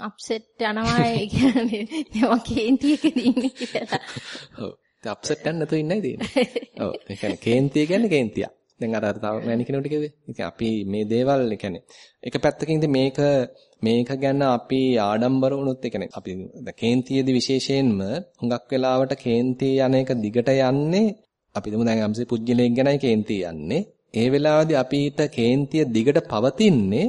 [SPEAKER 4] අප්සෙට් යනවා ඒ කියන්නේ ඒවා කේන්තියකදී ඉන්නේ කියලා.
[SPEAKER 1] ඔව්. ඒ අප්සෙට් යන්න නැතුව ඉන්නයි තියෙන්නේ. ඔව්. ඒ කියන්නේ කේන්තිය කියන්නේ කේන්තියක්. දැන් අර අර තව මෑණි කෙනෙකුට කිව්වේ. ඉතින් අපි මේ දේවල් කියන්නේ එක පැත්තකින් ඉතින් මේක මේක ගැන අපි ආඩම්බර වුණොත් ඒ කියන්නේ අපි කේන්තියේදී විශේෂයෙන්ම හුඟක් වෙලාවට කේන්තිය යන එක දිගට යන්නේ අපි දමු දැන් යම්සේ පුජ්‍යලයෙන් ගැනයි කේන්තිය යන්නේ. ඒ වෙලාවේදී අපිට කේන්තිය දිගට පවතින්නේ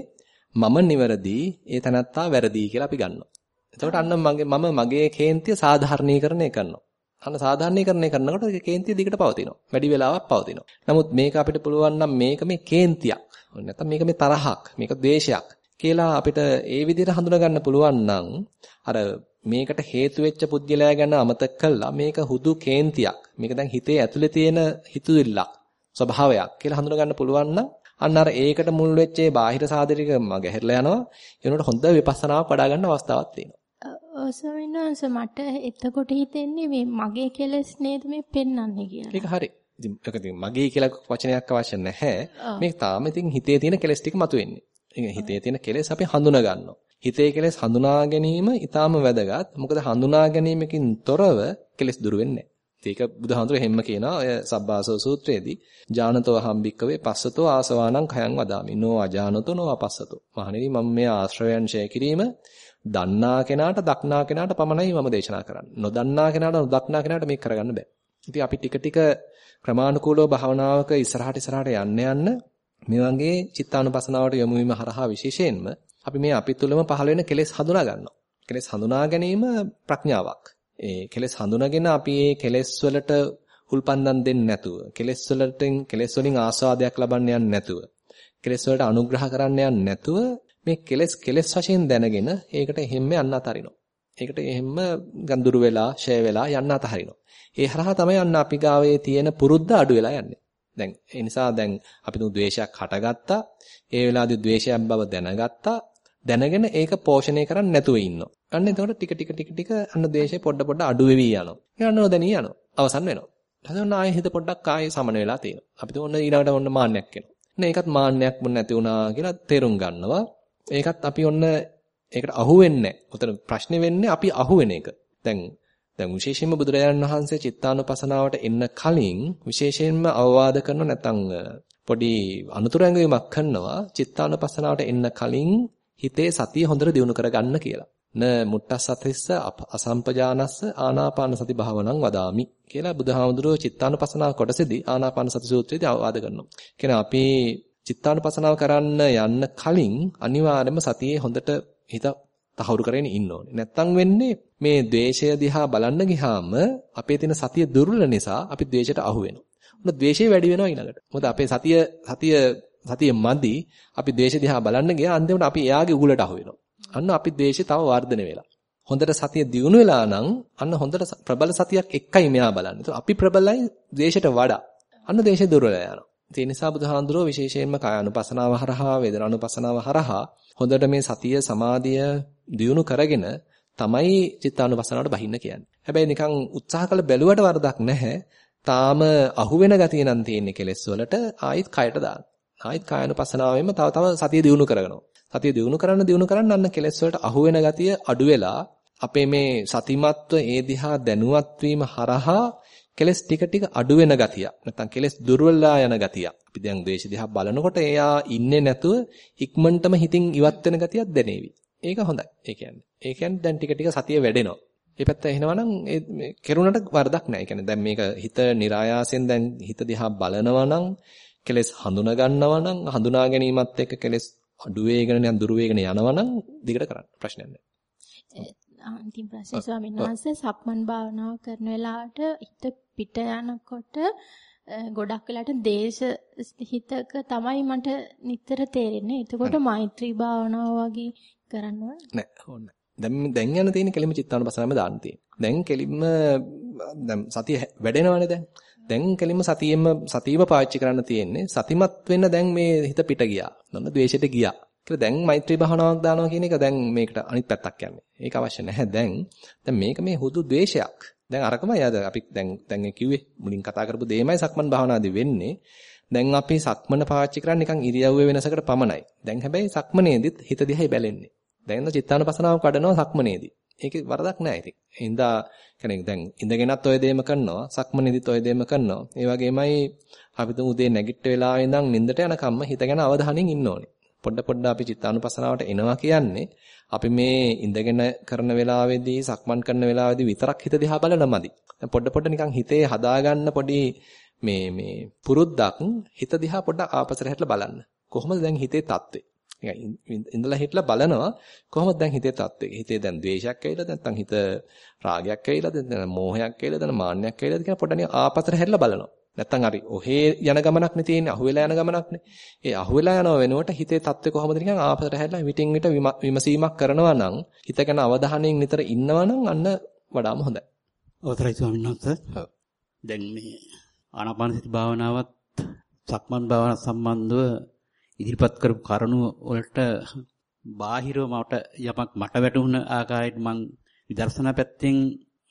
[SPEAKER 1] මම නිවැරදි ඒ තනත්තා වැරදි කියලා අපි ගන්නවා. එතකොට අන්න මගේ මම මගේ කේන්තිය සාධාරණීකරණය කරනවා. අන්න සාධාරණීකරණය කරනකොට කේන්තිය දිගට පවතිනවා. වැඩි වෙලාවක් පවතිනවා. නමුත් මේක අපිට පුළුවන් නම් මේක මේ කේන්තියක්. නැත්නම් මේක මේ තරහක්, මේක ද්වේෂයක් කියලා අපිට ඒ විදිහට හඳුනා ගන්න පුළුවන් නම් අර මේකට හේතු වෙච්ච පුද්ගලයා ගැන අමතක කළා මේක හුදු කේන්තියක්. මේක දැන් හිතේ ඇතුලේ තියෙන හිතුවිල්ලක්, ස්වභාවයක් කියලා හඳුනා ගන්න පුළුවන් නම් අන්න අර ඒකට මුල් වෙච්ච ඒ බාහිර සාධරික මගහැරලා යනවා. ඒනොට හොඳ විපස්සනාවක් වඩා ගන්න අවස්ථාවක් තියෙනවා.
[SPEAKER 4] මට එතකොට හිතෙන්නේ මේ මගේ කෙලස් නේද මේ පෙන්වන්නේ කියලා.
[SPEAKER 1] ඒක හරි. ඉතින් මගේ කියලා වචනයක් අවශ්‍ය නැහැ. මේක තාම ඉතින් හිතේ තියෙන කෙලස් ටික මතුවෙන්නේ. ඒ හිතේ තියෙන කෙලස් අපි හඳුනා ගන්නවා. හිතේ කෙලස් හඳුනා ගැනීම ඊටාම වැදගත්. මොකද හඳුනා ගැනීමකින් තොරව කෙලස් දුර වෙන්නේ ඒක බුදුහාමුදුරුවෝ හැම්ම කියනවා ඔය සබ්බාසව සූත්‍රයේදී. ඥානතෝ හම්බික්කවේ පස්සතෝ ආසවානං khයං වදාමි. නෝ අජානතෝ නෝ අපස්සතෝ. මහණෙනි මම මේ ආශ්‍රවයන් ඡය කිරීම දන්නා කෙනාට දක්නා කෙනාට පමණයි මම දේශනා කරන්නේ. නොදන්නා කෙනාට නොදක්නා කෙනාට මේක කරගන්න බෑ. ඉතින් අපි ටික ටික ක්‍රමානුකූලව භාවනාවක ඉස්සරහට ඉස්සරහට යන්න යන්න මේ වගේ චිත්තානුපසනාවට යොමු වීම හරහා විශේෂයෙන්ම අපි මේ අපි තුළම පහළ වෙන කෙලෙස් හඳුනා ගන්නවා කෙලෙස් හඳුනා ගැනීම ප්‍රඥාවක් ඒ කෙලෙස් හඳුනාගෙන අපි ඒ කෙලෙස් වලට උල්පන්දම් දෙන්නේ නැතුව කෙලෙස් වලටින් කෙලෙස් වලින් ආස්වාදයක් ලබන්න යන්නේ නැතුව කෙලෙස් වලට අනුග්‍රහ කරන්න යන්නේ නැතුව මේ කෙලෙස් කෙලෙස් වශයෙන් දැනගෙන ඒකට එහෙම්ම යන්න අතහරිනවා. ඒකට එහෙම්ම ගඳුරු වෙලා, ෂය වෙලා යන්න අතහරිනවා. ඒ හරහා තමයි යන්න අපි ගාවේ තියෙන පුරුද්ද අඩු වෙලා යන්නේ. දැන් ඒ නිසා දැන් අපි තුන් ද්වේෂයක් හටගත්තා. ඒ වෙලාවේදී ද්වේෂයක් බව දැනගත්තා. දැනගෙන ඒක පෝෂණය කරන්නේ නැතුව ඉන්නවා. අන්න එතකොට ටික ටික ටික ටික අන්න දේශේ පොඩ පොඩ අඩු වෙවි යනවා. යන්න නොදැනී යනවා. අවසන් වෙනවා. ඊට පස්සේ ආයෙ හිත පොඩ්ඩක් ආයෙ සමන වෙලා තියෙනවා. අපිට ඔන්න ඊළඟට ඔන්න මාන්නයක් එනවා. නේ ඒකත් මාන්නයක් මොන නැති වුණා කියලා තේරුම් ගන්නවා. ඒකත් අපි ඔන්න ඒකට අහු වෙන්නේ නැහැ. උතන ප්‍රශ්නේ වෙන්නේ අපි අහු වෙන එක. දැන් දැන් විශේෂයෙන්ම බුදුරජාණන් වහන්සේ චිත්තානුපසනාවට එන්න කලින් විශේෂයෙන්ම අවවාද කරන නැත්නම් පොඩි අනුතුරු ඇඟවීමක් කරනවා චිත්තානුපසනාවට එන්න කලින් හිතේ සතිය හොඳට දියුණු කරගන්න කියලා. න මුට්ටස්සතිස්ස අසම්පජානස්ස ආනාපාන සති භාවනං වදාමි කියලා බුදුහාමුදුරුවෝ චිත්තානුපසනාව කොටසේදී ආනාපාන සති සූත්‍රයේදී අවවාද කරනවා. කියන්නේ අපි චිත්තානුපසනාව කරන්න යන්න කලින් අනිවාර්යයෙන්ම සතියේ හොඳට හිත තහවුරු කරගෙන ඉන්න ඕනේ. නැත්තම් වෙන්නේ මේ द्वේෂය දිහා බලන්න ගියාම අපේ තියෙන සතිය දුර්වල නිසා අපි द्वේෂයට අහු වෙනවා. මොකද द्वේෂය වැඩි වෙනවා ඊළඟට. මොකද අපේ සතිය සතිය සතිය මදි අපි द्वේෂය දිහා බලන්න ගියා අන්තිමට අපි එයාගේ උගලට අහු වෙනවා. අන්න අපි द्वේෂය තව වර්ධනය වෙලා. හොඳට සතිය දියුණු වෙලා නම් අන්න හොඳට ප්‍රබල සතියක් එක්කයි මෙයා බලන්නේ. අපි ප්‍රබලයි द्वේෂයට වඩා. අන්න द्वේෂය දුර්වල යනවා. ඒ නිසා බුදුහාඳුරෝ විශේෂයෙන්ම කායानुපසනාව හරහා වේදනානුපසනාව හරහා හොඳට මේ සතිය සමාධිය දියුණු කරගෙන තමයි චිත්තානුපසනාවට බහින්න කියන්නේ. හැබැයි නිකන් උත්සාහ කළ බැලුවට වරදක් නැහැ. තාම අහුවෙන ගතිය නම් තියෙන්නේ කෙලෙස් වලට ආයිත් කයට දාන්න. ආයිත් කායानुපසනාවෙම තව තව සතිය දියුණු කරගනවා. සතිය දියුණු කරන්න දියුණු කරන්න අන්න කෙලෙස් වලට අහු වෙන ගතිය අඩු වෙලා අපේ මේ සතිමත්ව ඒ දිහා දැනුවත් වීම හරහා කෙලස් ටික ටික අඩු වෙන ගතිය. නැත්නම් කෙලස් දුර්වලලා යන ගතිය. අපි දැන් ද්වේෂ දිහා බලනකොට එයා ඉන්නේ නැතුව ඉක්මනටම හිතින් ඉවත් වෙන ගතියක් දැනේවි. ඒක හොඳයි. ඒ කියන්නේ. ඒ කියන්නේ දැන් ටික ටික සතිය වැඩෙනවා. මේ පැත්ත එහෙනවනම් ඒ කෙරුණට වරදක් නැහැ. ඒ කියන්නේ දැන් මේක හිත નિરાයාසෙන් දැන් හිත දිහා බලනවා නම් කෙලස් හඳුනා ගන්නවා නම් හඳුනා ගැනීමත් එක්ක කෙලස් අඩු වේගන යන දුර වේගන යනවා නම් දිගට කරන්න ප්‍රශ්නයක් නැහැ.
[SPEAKER 4] අන්තිම ප්‍රශ්නේ ස්වාමීන් වහන්සේ සක්මන් භාවනාව කරන වෙලාවට හිත පිට යනකොට ගොඩක් වෙලාට දේශ හිතක තමයි මට නිතර තේරෙන්නේ. එතකොට මෛත්‍රී භාවනාව වගේ කරන්න
[SPEAKER 1] නෑ ඕනේ. දැන් දැන් යන තියෙන කෙලිම චිත්තානුපසනාවම දාන්න තියෙන්නේ. දැන් කෙලිම දැන් සතිය වැඩෙනවනේ දැන්. දැන් කෙලින්ම සතියෙම සතියම පාවිච්චි කරන්න තියෙන්නේ. සතිමත් වෙන්න දැන් මේ හිත පිට ගියා. නන්න ද්වේෂයට ගියා. කියලා දැන් මෛත්‍රී භාවනාවක් දානවා කියන එක දැන් මේකට අනිත් පැත්තක් යන්නේ. ඒක අවශ්‍ය නැහැ දැන්. දැන් මේක මේ හුදු ද්වේෂයක්. දැන් අරකමයි අද අපි දැන් දැන් කිව්වේ මුලින් කතා කරපු දෙයමයි සක්මන් භාවනාදී වෙන්නේ. දැන් අපි සක්මන පාවිච්චි කරන්නේ නිකන් ඉරියව්වේ වෙනසකට පමණයි. දැන් හැබැයි සක්මනේදිත් හිත දිහායි බැලෙන්නේ. දැන් චිත්තානුපසනාව කඩනවා සක්මනේදී. ඒකේ වරදක් නැහැ ඉතින්. හින්දා කියන්නේ දැන් ඉඳගෙනත් ඔය දෙයම කරනවා, සක්මනේදිත් ඔය දෙයම කරනවා. ඒ වගේමයි අපි තුන් උදේ නැගිට වෙලාවෙ ඉඳන් නිින්දට යනකම්ම හිත ගැන අවධානයෙන් ඉන්න ඕනේ. පොඩ පොඩ අපි චිත්තානුපසනාවට එනවා කියන්නේ අපි මේ ඉඳගෙන කරන වෙලාවේදී සක්මන් කරන වෙලාවේදී විතරක් හිත දිහා බලනමදි. දැන් පොඩ පොඩ නිකන් හිතේ හදාගන්න පොඩි මේ මේ පුරුද්දක් හිත දිහා පොඩ්ඩක් ආපසට හැట్లా බලන්න. කොහොමද දැන් හිතේ තත්ත්වය? ඉඳලා හිටලා බලනවා කොහොමද දැන් හිතේ තත්ත්වය? හිතේ දැන් ද්වේෂයක් ඇවිල්ලාද නැත්නම් හිත රාගයක් ඇවිල්ලාද නැත්නම් මෝහයක් ඇවිල්ලාද නැත්නම් මාන්නයක් ඇවිල්ලාද කියලා පොඩ්ඩක් ආපසට හැරිලා බලනවා. නැත්තම් හරි ඔහේ යන ගමනක් නේ තියෙන්නේ අහුවෙලා යන ගමනක් නේ. ඒ අහුවෙලා යනව වෙනුවට හිතේ තත්ත්වය කොහොමද නිකන් ආපසට හැරිලා විටින් විට විමසීමක් කරනවා නම් හිත ගැන අවධානයෙන් නිතර ඉන්නවා නම් අන්න වඩාම හොඳයි.
[SPEAKER 5] අවතරයි ස්වාමීන් වහන්සේ. දැන් මේ ආනාපාන සති භාවනාවත් සක්මන් භාවනාව සම්බන්ධව ඉදිරිපත් කරපු කරුණු වලට බාහිරව මට යමක් මට වැටහුණ ආකාරයට මං විදර්ශනා පැත්තෙන්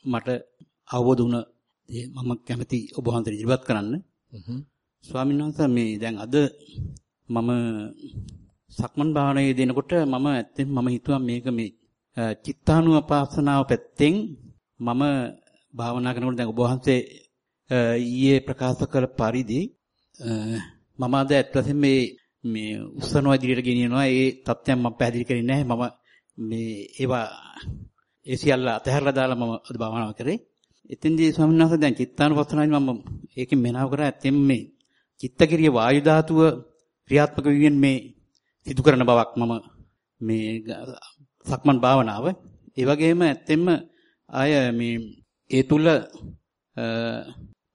[SPEAKER 5] මට අවබෝධ වුණ මම කැමති ඔබ වහන්සේ ඉදිරිපත් කරන්න. ස්වාමීන් වහන්සේ මේ දැන් අද මම සක්මන් භාවනාවේ දෙනකොට මම ඇත්තෙන් මම හිතුවා මේක මේ චිත්තානුපස්සනාව පැත්තෙන් මම භාවනා කරනකොට දැන් ඔබ වහන්සේ ඊයේ ප්‍රකාශ කළ පරිදි මම අද ඇත්තටම මේ මේ උස්සනවා ඉදිරියට ගෙනියනවා. ඒ තත්ත්වයන් මම පැහැදිලි කරන්නේ නැහැ. මම මේ ඒවා ඒ සියල්ල අතහැරලා දාලා මම අද භාවනාව කරේ එතෙන්දී ස්වාමීන් වහන්සේ දැන් චිත්තානුපස්සනාවේ මම ඒකෙන් මෙනාව කරා. ඇත්තෙම මේ චිත්තකිරිය වායු ධාතුව ක්‍රියාත්මක වීමෙන් මේ සිදු කරන බවක් මම මේ සක්මන් භාවනාව. ඒ වගේම ඇත්තෙම ආය මේ ඒ තුල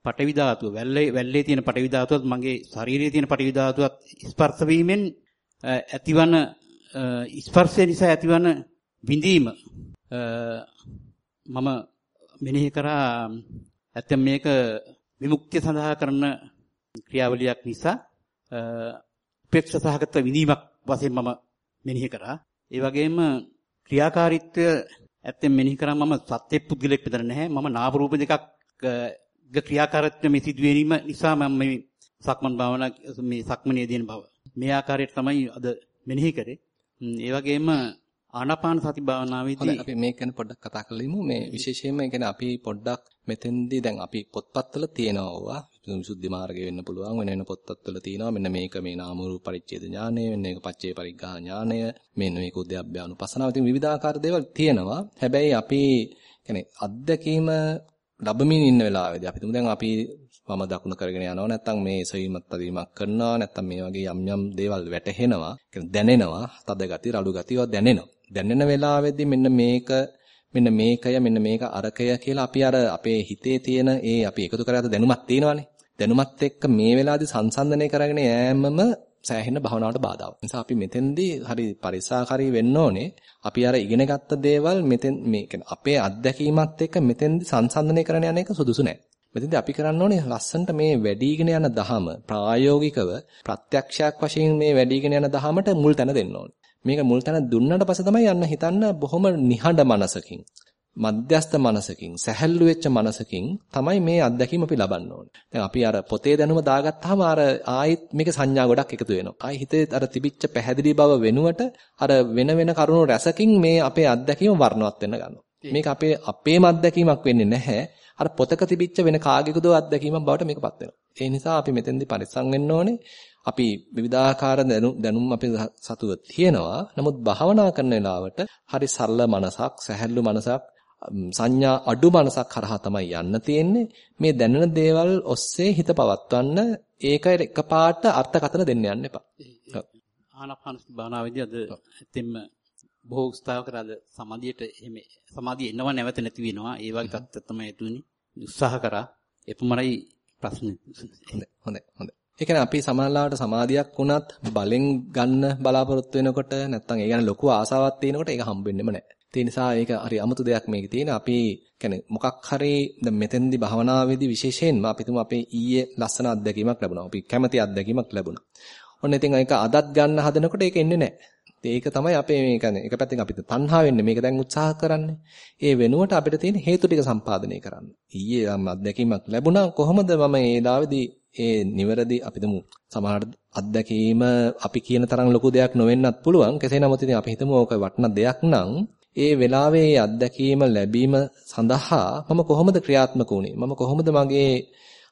[SPEAKER 5] පටවි ධාතුව වැල්ලේ වැල්ලේ තියෙන පටවි ධාතුවත් මගේ ශරීරයේ තියෙන පටවි ධාතුවත් ස්පර්ශ වීමෙන් ඇතිවන ස්පර්ශය නිසා ඇතිවන විඳීම මම මෙනෙහි කරා ඇත්තම් මේක විමුක්තිය සඳහා කරන ක්‍රියාවලියක් නිසා උපේක්ෂ සහගත විඳීමක් වශයෙන් මම මෙනෙහි කරා. ඒ වගේම ක්‍රියාකාරීත්වය ඇත්තෙන් මෙනෙහි කරා මම සත්‍ය පුද්ගලෙක් විතර නැහැ. මම නාම රූප දෙකක් ග ක්‍රියාකාරීත්වය මේ සිදුවීම නිසා මම මේ සක්මන් භාවනා මේ සක්මනේ දින බව. මේ ආකාරයට තමයි අද මෙනෙහි කරේ. ඒ වගේම ආනාපාන සති භාවනාවේදී
[SPEAKER 1] අපි මේක ගැන පොඩ්ඩක් කතා කරලිමු මේ විශේෂයෙන්ම يعني අපි පොඩ්ඩක් මෙතෙන්දී දැන් අපි පොත්පත්වල තියෙනවා විසුද්ධි මාර්ගය වෙන්න පුළුවන් වෙන වෙන පොත්පත්වල තියෙනවා මෙන්න මේක මේ නාම රූප පරිච්ඡේද ඥානය මෙන්න මේක පච්චේ පරිග්ඝා ඥානය මෙන්න මේක උද්‍යප්පයනුපසනාව ඉතින් විවිධාකාර දේවල් තියෙනවා හැබැයි අපි يعني අත්දැකීම ලැබමින් ඉන්න වෙලාවේදී අපි තුමු දැන් අපි වම දකුණ කරගෙන යනවා නැත්නම් මේ සවීමත් තදීමක් කරනවා නැත්නම් මේ වගේ යම් යම් දේවල් වැටහෙනවා දැනෙනවා තද ගති රළු ගතිව දැනෙනවා දැනෙන වෙලාවෙදී මෙන්න මේක මෙන්න මේකය මෙන්න මේක අරකය කියලා අපි අර අපේ හිතේ තියෙන ඒ අපි එකතු කරගත්ත දැනුමක් තියෙනවානේ. දැනුමත් එක්ක මේ වෙලාවේදී සංසන්දනය කරගෙන යෑමම සෑහෙන භවනාවට බාධාවක්. නිසා අපි මෙතෙන්දී හරි පරිසාකාරී වෙන්න ඕනේ. අපි අර ඉගෙන ගත්ත දේවල් මෙතෙන් මේ අපේ අත්දැකීමත් එක්ක මෙතෙන්දී සංසන්දනය කරන යන එක සුදුසු නෑ. මෙතෙන්දී අපි කරන්න ඕනේ ලස්සන්ට මේ වැඩිගෙන යන දහම ප්‍රායෝගිකව ප්‍රත්‍යක්ෂයක් වශයෙන් මේ වැඩිගෙන යන දහමට මුල් තැන දෙන්න ඕනේ. මේක මුල් තැන දුන්නට පස්සේ තමයි යන්න හිතන්න බොහොම නිහඬ මනසකින් මධ්‍යස්ත මනසකින් සැහැල්ලු වෙච්ච මනසකින් තමයි මේ අත්දැකීම අපි ලබන්න ඕනේ. දැන් අපි අර පොතේ දැනුම දාගත්තාම අර ආයිත් මේක සංඥා ගොඩක් එකතු වෙනවා. ආයි හිතේ අර තිබිච්ච පැහැදිලි බව වෙනුවට අර වෙන වෙන කරුණු රැසකින් මේ අපේ අත්දැකීම වර්ණවත් වෙන්න ගන්නවා. මේක අපේ අපේම අත්දැකීමක් වෙන්නේ නැහැ. අර පොතක තිබිච්ච වෙන කාගෙකුදෝ අත්දැකීමක් බවට මේකපත් වෙනවා. ඒ නිසා අපි මෙතෙන්දී පරිස්සම් වෙන්න ඕනේ. අපි විවිධාකාර දැනුම් අපේ සතුව තියෙනවා. නමුත් භාවනා කරන වෙලාවට හරි සරල මනසක්, සැහැල්ලු මනසක්, සංඥා අඩු මනසක් කරහා තමයි යන්න තියෙන්නේ. මේ දැනෙන දේවල් ඔස්සේ හිත පවත්වන්න ඒක එකපාරට අර්ථකථන දෙන්න යන්න එපා.
[SPEAKER 5] ආනාපාන භාවනාවේදී අද ඇත්තෙන්ම බොහෝ උත්සාහ කරාද සමාධියට එහෙම සමාධිය එනව නැවත නැති වෙනවා. ඒ වගේ තත්ත්ව තමයි ඇතුනේ. උත්සාහ කරා. එපමණයි ප්‍රශ්නේ.
[SPEAKER 1] හොඳයි හොඳයි. ඒ කියන්නේ අපි සමානලාවට සමාධියක් වුණත් බලෙන් ගන්න බලාපොරොත්තු වෙනකොට නැත්තම් ඒ ගැන ලොකු ආසාවක් තියෙනකොට ඒක හම්බෙන්නෙම නැහැ. ඒ නිසා ඒක හරි අමුතු දෙයක් මේකේ තියෙන. අපි කියන්නේ මොකක් හරි දැන් මෙතෙන්දී භවනාවේදී විශේෂයෙන්ම අපි තුමු අපේ ඊයේ ලස්සන අත්දැකීමක් ලැබුණා. අපි කැමති අත්දැකීමක් ලැබුණා. ඔන්න ඉතින් ඒක අදත් ගන්න හදනකොට ඒක එන්නේ නැහැ. ඒක තමයි අපේ මේ කියන්නේ එක පැත්තකින් අපිට තණ්හා වෙන්නේ මේක දැන් උත්සාහ කරන්නේ. ඒ වෙනුවට අපිට තියෙන හේතු ටික සම්පාදනය කරන්න. ඊයේ යම් අත්දැකීමක් ලැබුණා කොහොමද මම ඒ දාවේදී ඒ නිවැරදි අපිටම සමහර අත්දැකීම අපි කියන තරම් ලොකු දෙයක් නොවෙන්නත් පුළුවන්. කෙසේ නමුත් ඉතින් අපි හිතමු ඕක වටින දෙයක් නම් ඒ වෙලාවේ අත්දැකීම ලැබීම සඳහා මම කොහොමද ක්‍රියාත්මක වුනේ? මම කොහොමද මගේ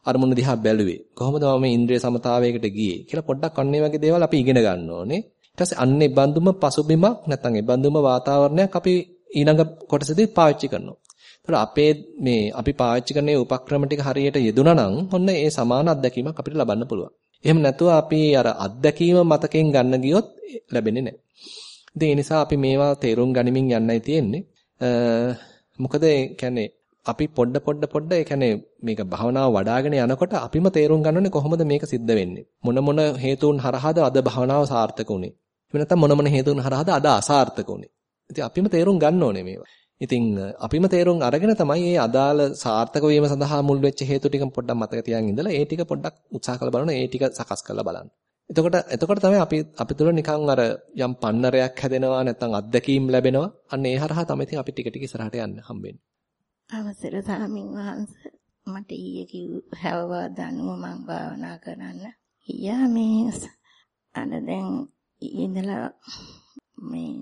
[SPEAKER 1] අරමුණ දිහා බැලුවේ? කොහොමද මම ඉන්ද්‍රිය සමතාවයකට ගියේ කියලා පොඩ්ඩක් අන්න වගේ දේවල් අපි ඉගෙන ගන්න ඕනේ. ඊට පස්සේ අන්න ඒ බඳුම පසුබිමක් නැත්නම් ඒ බඳුම වාතාවරණයක් අපි ඊළඟ කොටසදී පාවිච්චි කරනවා. ඒතර අපේ මේ අපි පාවිච්චි කරන උපක්‍රම ටික හරියට යෙදුනා නම් ඔන්න ඒ සමාන අත්දැකීමක් අපිට ලබන්න පුළුවන්. එහෙම නැතුව අපි අර අත්දැකීම මතකෙන් ගන්න ගියොත් ලැබෙන්නේ නැහැ. ඉතින් ඒ නිසා අපි මේවා තේරුම් ගනිමින් යන්නයි තියෙන්නේ. මොකද ඒ කියන්නේ අපි පොඩ පොඩ පොඩ ඒ කියන්නේ මේක භවනාව වඩ아가න යනකොට අපිම තේරුම් ගන්න ඕනේ කොහොමද මේක සිද්ධ වෙන්නේ. මොන මොන හේතුන් හරහාද අද භවනාව සාර්ථක වුනේ. එහෙම නැත්නම් මොන මොන හේතුන් හරහාද අද අසාර්ථක වුනේ. ඉතින් අපිම තේරුම් ගන්න ඕනේ මේවා. ඉතින් අපිම තේරුම් අරගෙන තමයි මේ අදාළ සාර්ථක වීම සඳහා මුල් වෙච්ච හේතු ටික පොඩ්ඩක් මතක තියාගෙන ඉඳලා ඒ ටික පොඩ්ඩක් උත්සාහ කරලා බලන්න ඒ ටික සකස් කරලා බලන්න. එතකොට එතකොට තමයි අපි අපි තුල නිකන් අර යම් පන්නරයක් හැදෙනවා නැත්නම් අත්දැකීම් ලැබෙනවා. අන්න ඒ හරහා තමයි ඉතින් අපි ටික ටික ඉස්සරහට යන්න හම්බෙන්නේ.
[SPEAKER 6] අවසර සාමින් වහන්සේ මට ඊයේ කිව් හැවවා දනුව මම භාවනා කරන්න. ඊයා මේ අර දැන් ඉඳලා මේ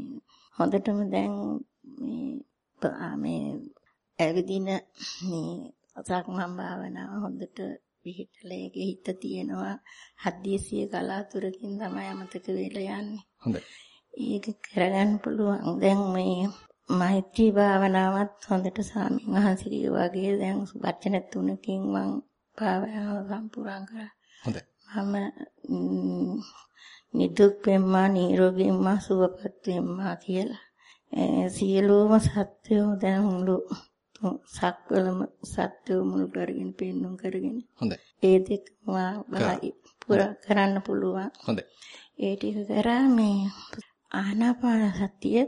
[SPEAKER 6] හොඳටම දැන් මේ මේ ඇවිදින මේ සක්මන් භාවනාව හොඳට පිහිටලා ඒකේ හිත තියෙනවා හදිසිය කලාතුරකින් තමයි අමතක වෙලා යන්නේ.
[SPEAKER 1] හොඳයි.
[SPEAKER 6] ඒක කරගන්න පුළුවන්. දැන් මේ මෛත්‍රී භාවනාවත් හොඳට සාමින් වහන්සේ වගේ දැන් වචන තුනකින් මම භාවනාව සම්පූර්ණ කරා.
[SPEAKER 1] හොඳයි.
[SPEAKER 6] මම නිදුක් වෙම්මා නිරෝගී වෙම්මා සුවපත් වෙම්මා කියලා. සියලුම සත්‍යෝ දැන් මුළු සක්වලම සත්‍ය මුල් කරගෙන පෙන්නුම් කරගෙන
[SPEAKER 1] හොඳයි
[SPEAKER 6] ඒ දෙක පුරා කරන්න පුළුවන්
[SPEAKER 1] හොඳයි
[SPEAKER 6] ඒ ටික කරා මේ ආනාපාන සතිය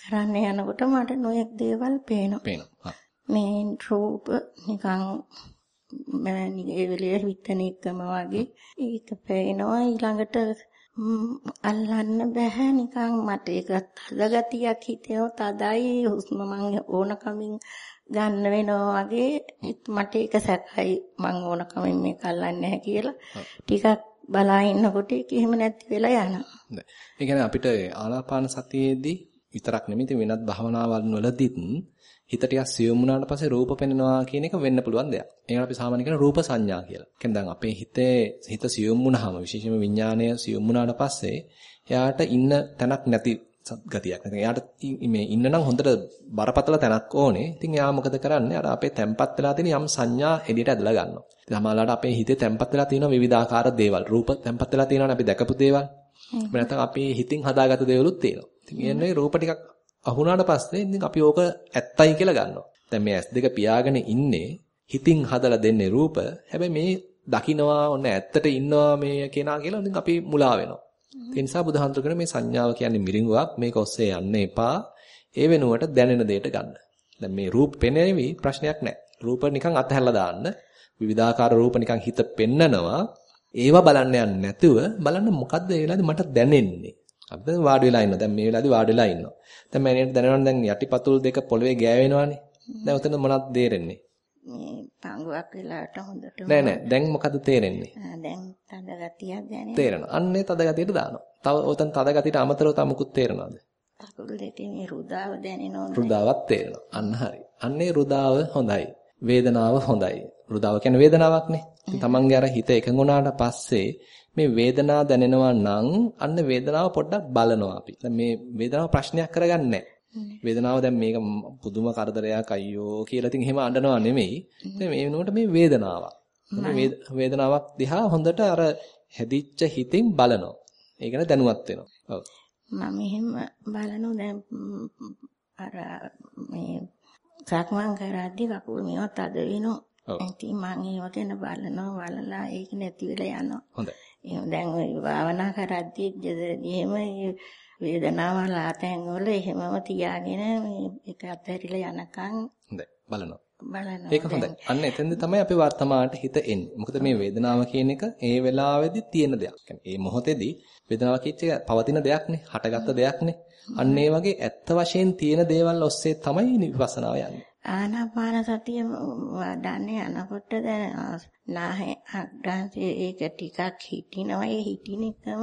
[SPEAKER 6] කරන්න යනකොට මට නොයෙක් දේවල් පේනවා.
[SPEAKER 1] පේනවා.
[SPEAKER 6] මේ රූප නිකන් මම ඒ වෙලේ හිතන එකම වගේ ඒක පේනවා. ඊළඟට අල්ලන්න බෑ. නිකන් මට ඒක තදගතියක් හිතෙනවා තදයි හුස්ම මං ඕනකමින් ගන්න වෙනවා වගේ. මට ඒක සැකයි මං ඕනකමින් මේක අල්ලන්නේ නැහැ කියලා. ටිකක් බලා ඉන්නකොට ඒක එහෙම නැති වෙලා යනවා.
[SPEAKER 1] හොඳයි. ඒ කියන්නේ අපිට ආනාපාන සතියේදී විතරක් නෙමෙයි වෙනත් භාවනාවල් වලදීත් හිත ටිකක් සියුම් වුණාට පස්සේ රූප පෙනෙනවා කියන එක වෙන්න පුළුවන් දෙයක්. ඒකට අපි සාමාන්‍යයෙන් කියන රූප සංඥා කියලා. කියන්නේ දැන් අපේ හිතේ හිත සියුම් වුණාම විශේෂයෙන්ම විඥානය සියුම් වුණාට පස්සේ එයාට ඉන්න තැනක් නැති ගතියක්. නැත්නම් එයාට මේ ඉන්න නම් හොඳට බරපතල තැනක් ඕනේ. ඉතින් එයා මොකද කරන්නේ? අර අපේ තැම්පත් වෙලා තියෙන යම් සංඥා එළියට ඇදලා ගන්නවා. ඉතින් සමහරවිට අපේ හිතේ තැම්පත් වෙලා තියෙන විවිධාකාර දේවල්, රූප තැම්පත් වෙලා තියෙනවනේ අපි දැකපු දේවල්. නැත්නම් අපේ හිතින් හදාගත්ත දේවලුත් තියෙනවා. ඉතින් කියන්නේ රූප ටිකක් අහුණාට පස්සේ ඉතින් අපි ඕක ඇත්තයි කියලා ගන්නවා. දැන් මේ S2 පියාගෙන ඉන්නේ හිතින් හදලා දෙන්නේ රූප. හැබැයි මේ දකින්නවා ඔන්න ඇත්තට ඉන්නවා මේ කෙනා කියලා ඉතින් අපි මුලා වෙනවා. ඒ නිසා බුදුහන්තුගෙන මේ සංඥාව කියන්නේ මිරිඟුවක් මේක ඔස්සේ යන්න එපා. ඒ වෙනුවට දැනෙන දෙයට ගන්න. දැන් මේ රූප පෙනෙවි ප්‍රශ්නයක් නැහැ. රූප නිකන් අතහැරලා දාන්න. විවිධාකාර රූප නිකන් හිත පෙන්නනවා. ඒවා බලන්න යන්නේ නැතුව බලන්න මොකද්ද ඒ වෙලාවේදී මට දැනෙන්නේ. අපි දැන් වාඩි වෙලා ඉන්නවා. දැන් මේ වෙලාවේදී වාඩි වෙලා ඉන්නවා. දැන් මම දැනනවා දැන් යටිපතුල් දෙක පොළවේ ගෑවෙනවානේ. දැන් උතන මොනවද තේරෙන්නේ?
[SPEAKER 6] මේ පංගුවක් වෙලාවට හොඳට
[SPEAKER 1] නෑ නෑ දැන් මොකද තේරෙන්නේ?
[SPEAKER 6] දැන් තද ගතියක් දැනෙනවා.
[SPEAKER 1] තේරෙනවා. අන්නේ තද ගතියට දානවා. තව උතන තද ගතියට අමතරව තව මුකුත් තේරෙනවද?
[SPEAKER 6] කකුල් දෙකේ මේ රුදාව දැනෙනවා.
[SPEAKER 1] රුදාවක් තේරෙනවා. අන්න හරි. අන්නේ රුදාව හොඳයි. වේදනාව හොඳයි. රුදාව කියන්නේ වේදනාවක්නේ. ඉතින් තමන්ගේ අර හිත එකඟුණාට පස්සේ මේ වේදනාව දැනෙනවා නම් අන්න වේදනාව පොඩ්ඩක් බලනවා අපි. මේ වේදනාව ප්‍රශ්නයක් කරගන්නේ වේදනාව දැන් මේක පුදුම කරදරයක් අයියෝ කියලා ඉතින් එහෙම අඬනවා නෙමෙයි. මේ වෙනුවට මේ වේදනාවක්. වේදනාවක් දිහා හොඳට අර හැදිච්ච හිතින් බලනවා. ඒක නේ දැනුවත් වෙනවා. ඔව්.
[SPEAKER 6] මම එහෙම බලනවා දැන් අර මේ සක්මන් කරද්දි කකුල් මේවත් අද වෙනවා. ඉතින් මම ඒව ගැන බලනවා බලලා ඒක නැති වෙලා යනවා.
[SPEAKER 1] හොඳයි.
[SPEAKER 6] එහෙනම් දැන් ওই භාවනා කරද්දී ගෙදරදී එහෙම වේදනාව ලාතෙන් වල එහෙමම තියාගෙන මේ ඒක අත්හැරිලා යනකම්
[SPEAKER 1] හොඳයි බලනවා.
[SPEAKER 6] බලනවා.
[SPEAKER 1] ඒක හොඳයි. අන්න එතෙන්ද තමයි අපි වර්තමානට හිත එන්නේ. මොකද මේ වේදනාව කියන එක ඒ වෙලාවේදී තියෙන දෙයක්. ඒ මොහොතේදී වේදනාව කිච්ච පවතින දෙයක්නේ, හටගත්ත දෙයක්නේ. අන්න ඒ වගේ ඇත්ත වශයෙන් තියෙන දේවල් ඔස්සේ තමයි විපස්සනාව යන්නේ.
[SPEAKER 6] ආනාපාන සතිය වඩන්නේ යනකොට දැන් නාහේ අග්‍රාන්තයේ ඒක ටිකක් හිටිනවා. ඒ හිටින එකම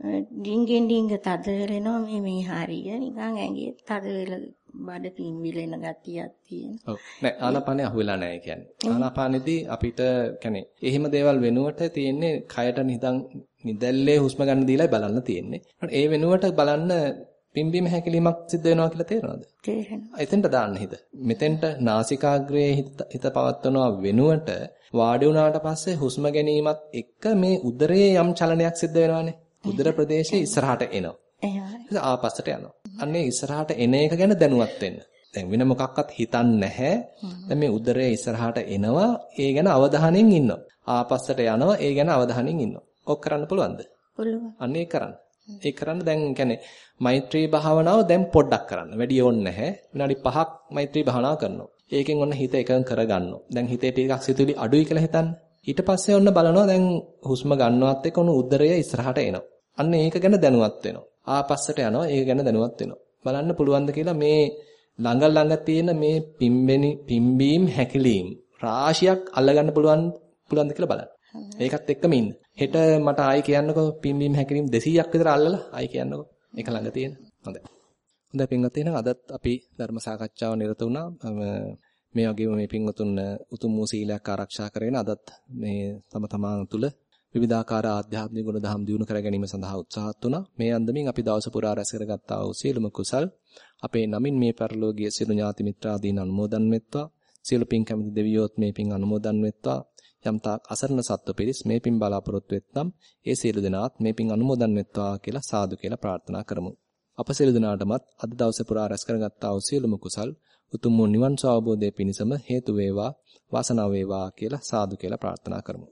[SPEAKER 6] ඩිංගෙන් ඩිංග තද වෙලෙනවා මේ මේ හරිය නිකන් ඇඟේ තද වෙලා බඩ පිම්බිලෙන ගතියක් තියෙනවා.
[SPEAKER 1] ඔව්. නෑ ආනාපානේ අහුවෙලා නෑ කියන්නේ. ආනාපානේදී අපිට කියන්නේ එහෙම දේවල් වෙනුවට තියෙන්නේ කයට නිදන් නිදැල්ලේ හුස්ම ගන්න දීලා බලන්න තියෙන්නේ. ඒ වෙනුවට බලන්න පිම්බීම හැකිලීමක් සිද්ධ වෙනවා කියලා තේරෙනවද?
[SPEAKER 6] තේරෙනවා.
[SPEAKER 1] එතෙන්ට දාන්න හිත. මෙතෙන්ට නාසිකාග්‍රයේ හිත පවත්වනවා වෙනුවට වාඩි වුණාට පස්සේ හුස්ම ගැනීමත් එක්ක මේ උදරයේ යම් චලනයක් සිද්ධ වෙනවානේ. උදර ප්‍රදේශයේ ඉස්සරහට එනවා.
[SPEAKER 6] එහෙමයි.
[SPEAKER 1] ආපස්සට යනවා. අන්නේ ඉස්සරහට එන එක ගැන දැනුවත් වෙන්න. දැන් වෙන මොකක්වත් හිතන්නේ නැහැ. දැන් මේ උදරයේ ඉස්සරහට එනවා, ඒ ගැන අවධානයෙන් ඉන්නවා. ආපස්සට යනවා, ඒ ගැන අවධානයෙන් ඉන්නවා. ඔක් කරන්න පුළුවන්ද?
[SPEAKER 6] පුළුවන්.
[SPEAKER 1] අන්න කරන්න. ඒ කරන්න දැන් කියන්නේ මෛත්‍රී භාවනාව දැන් පොඩ්ඩක් කරන්න. වැඩි ඕනේ නැහැ. විනාඩි 5ක් මෛත්‍රී භාවනාව කරනවා. ඒකෙන් ඔන්න හිත එකඟ කරගන්නවා. දැන් හිතේ ටිකක් සිතුවිලි අඩුයි කියලා හිතන්න. ඊට පස්සේ ඔන්න බලනවා දැන් හුස්ම ගන්නවත් එක්ක ඔන්න උදරය ඉස්සරහට එනවා. අන්න ඒක ගැන දැනුවත් වෙනවා. ආපස්සට යනවා ඒක ගැන දැනුවත් වෙනවා. බලන්න පුළුවන්ද කියලා මේ ළඟ ළඟ තියෙන මේ පිම්බෙනි පිම්බීම් හැකිලීම් රාශියක් අල්ලගන්න පුළුවන් පුළුවන්ද කියලා බලන්න. ඒකත් එක්කම ඉන්න. හෙට මට ආයි කියන්නකෝ පිම්බීම් හැකිලීම් 200ක් විතර අල්ලලා ආයි කියන්නකෝ. ඒක ළඟ තියෙන. හොඳයි. හොඳයි පින්වත් එහෙනම් අදත් අපි ධර්ම සාකච්ඡාව නිරත වුණා. මේ වගේම මේ පින්වතුන් උතුම් වූ සීලයක් ආරක්ෂා කරගෙන අදත් මේ තම තමන් තුළ විවිධාකාර ආධ්‍යාත්මික ගුණ දහම් දියුණු කර ගැනීම සඳහා උත්සාහත් වුණා. මේ අන්දමින් අපි දවස පුරා රැස් කරගත්තා වූ සියලුම කුසල් අපේ නමින් මේ පරිලෝකීය සියලු ඥාති මිත්‍රාදීන් අනුමෝදන් වෙත්වා. සියලු පින් කැමති දෙවියෝත් මේ පින් අනුමෝදන් වෙත්වා. යම් තාක් අසරණ සත්ව පිරිස් මේ පින් බලාපොරොත්තු වෙත්නම් ඒ සියලු දෙනාත් මේ පින් අනුමෝදන් වෙත්වා කියලා සාදු කියලා ප්‍රාර්ථනා කරමු. අප සියලු දෙනාටමත් අද දවසේ පුරා රැස් කරගත්තා වූ සියලුම කුසල් උතුම් නිවන් සුව අවබෝධයේ පිණසම හේතු වේවා වාසනාව වේවා කියලා සාදු කියලා ප්‍රාර්ථනා කරමු.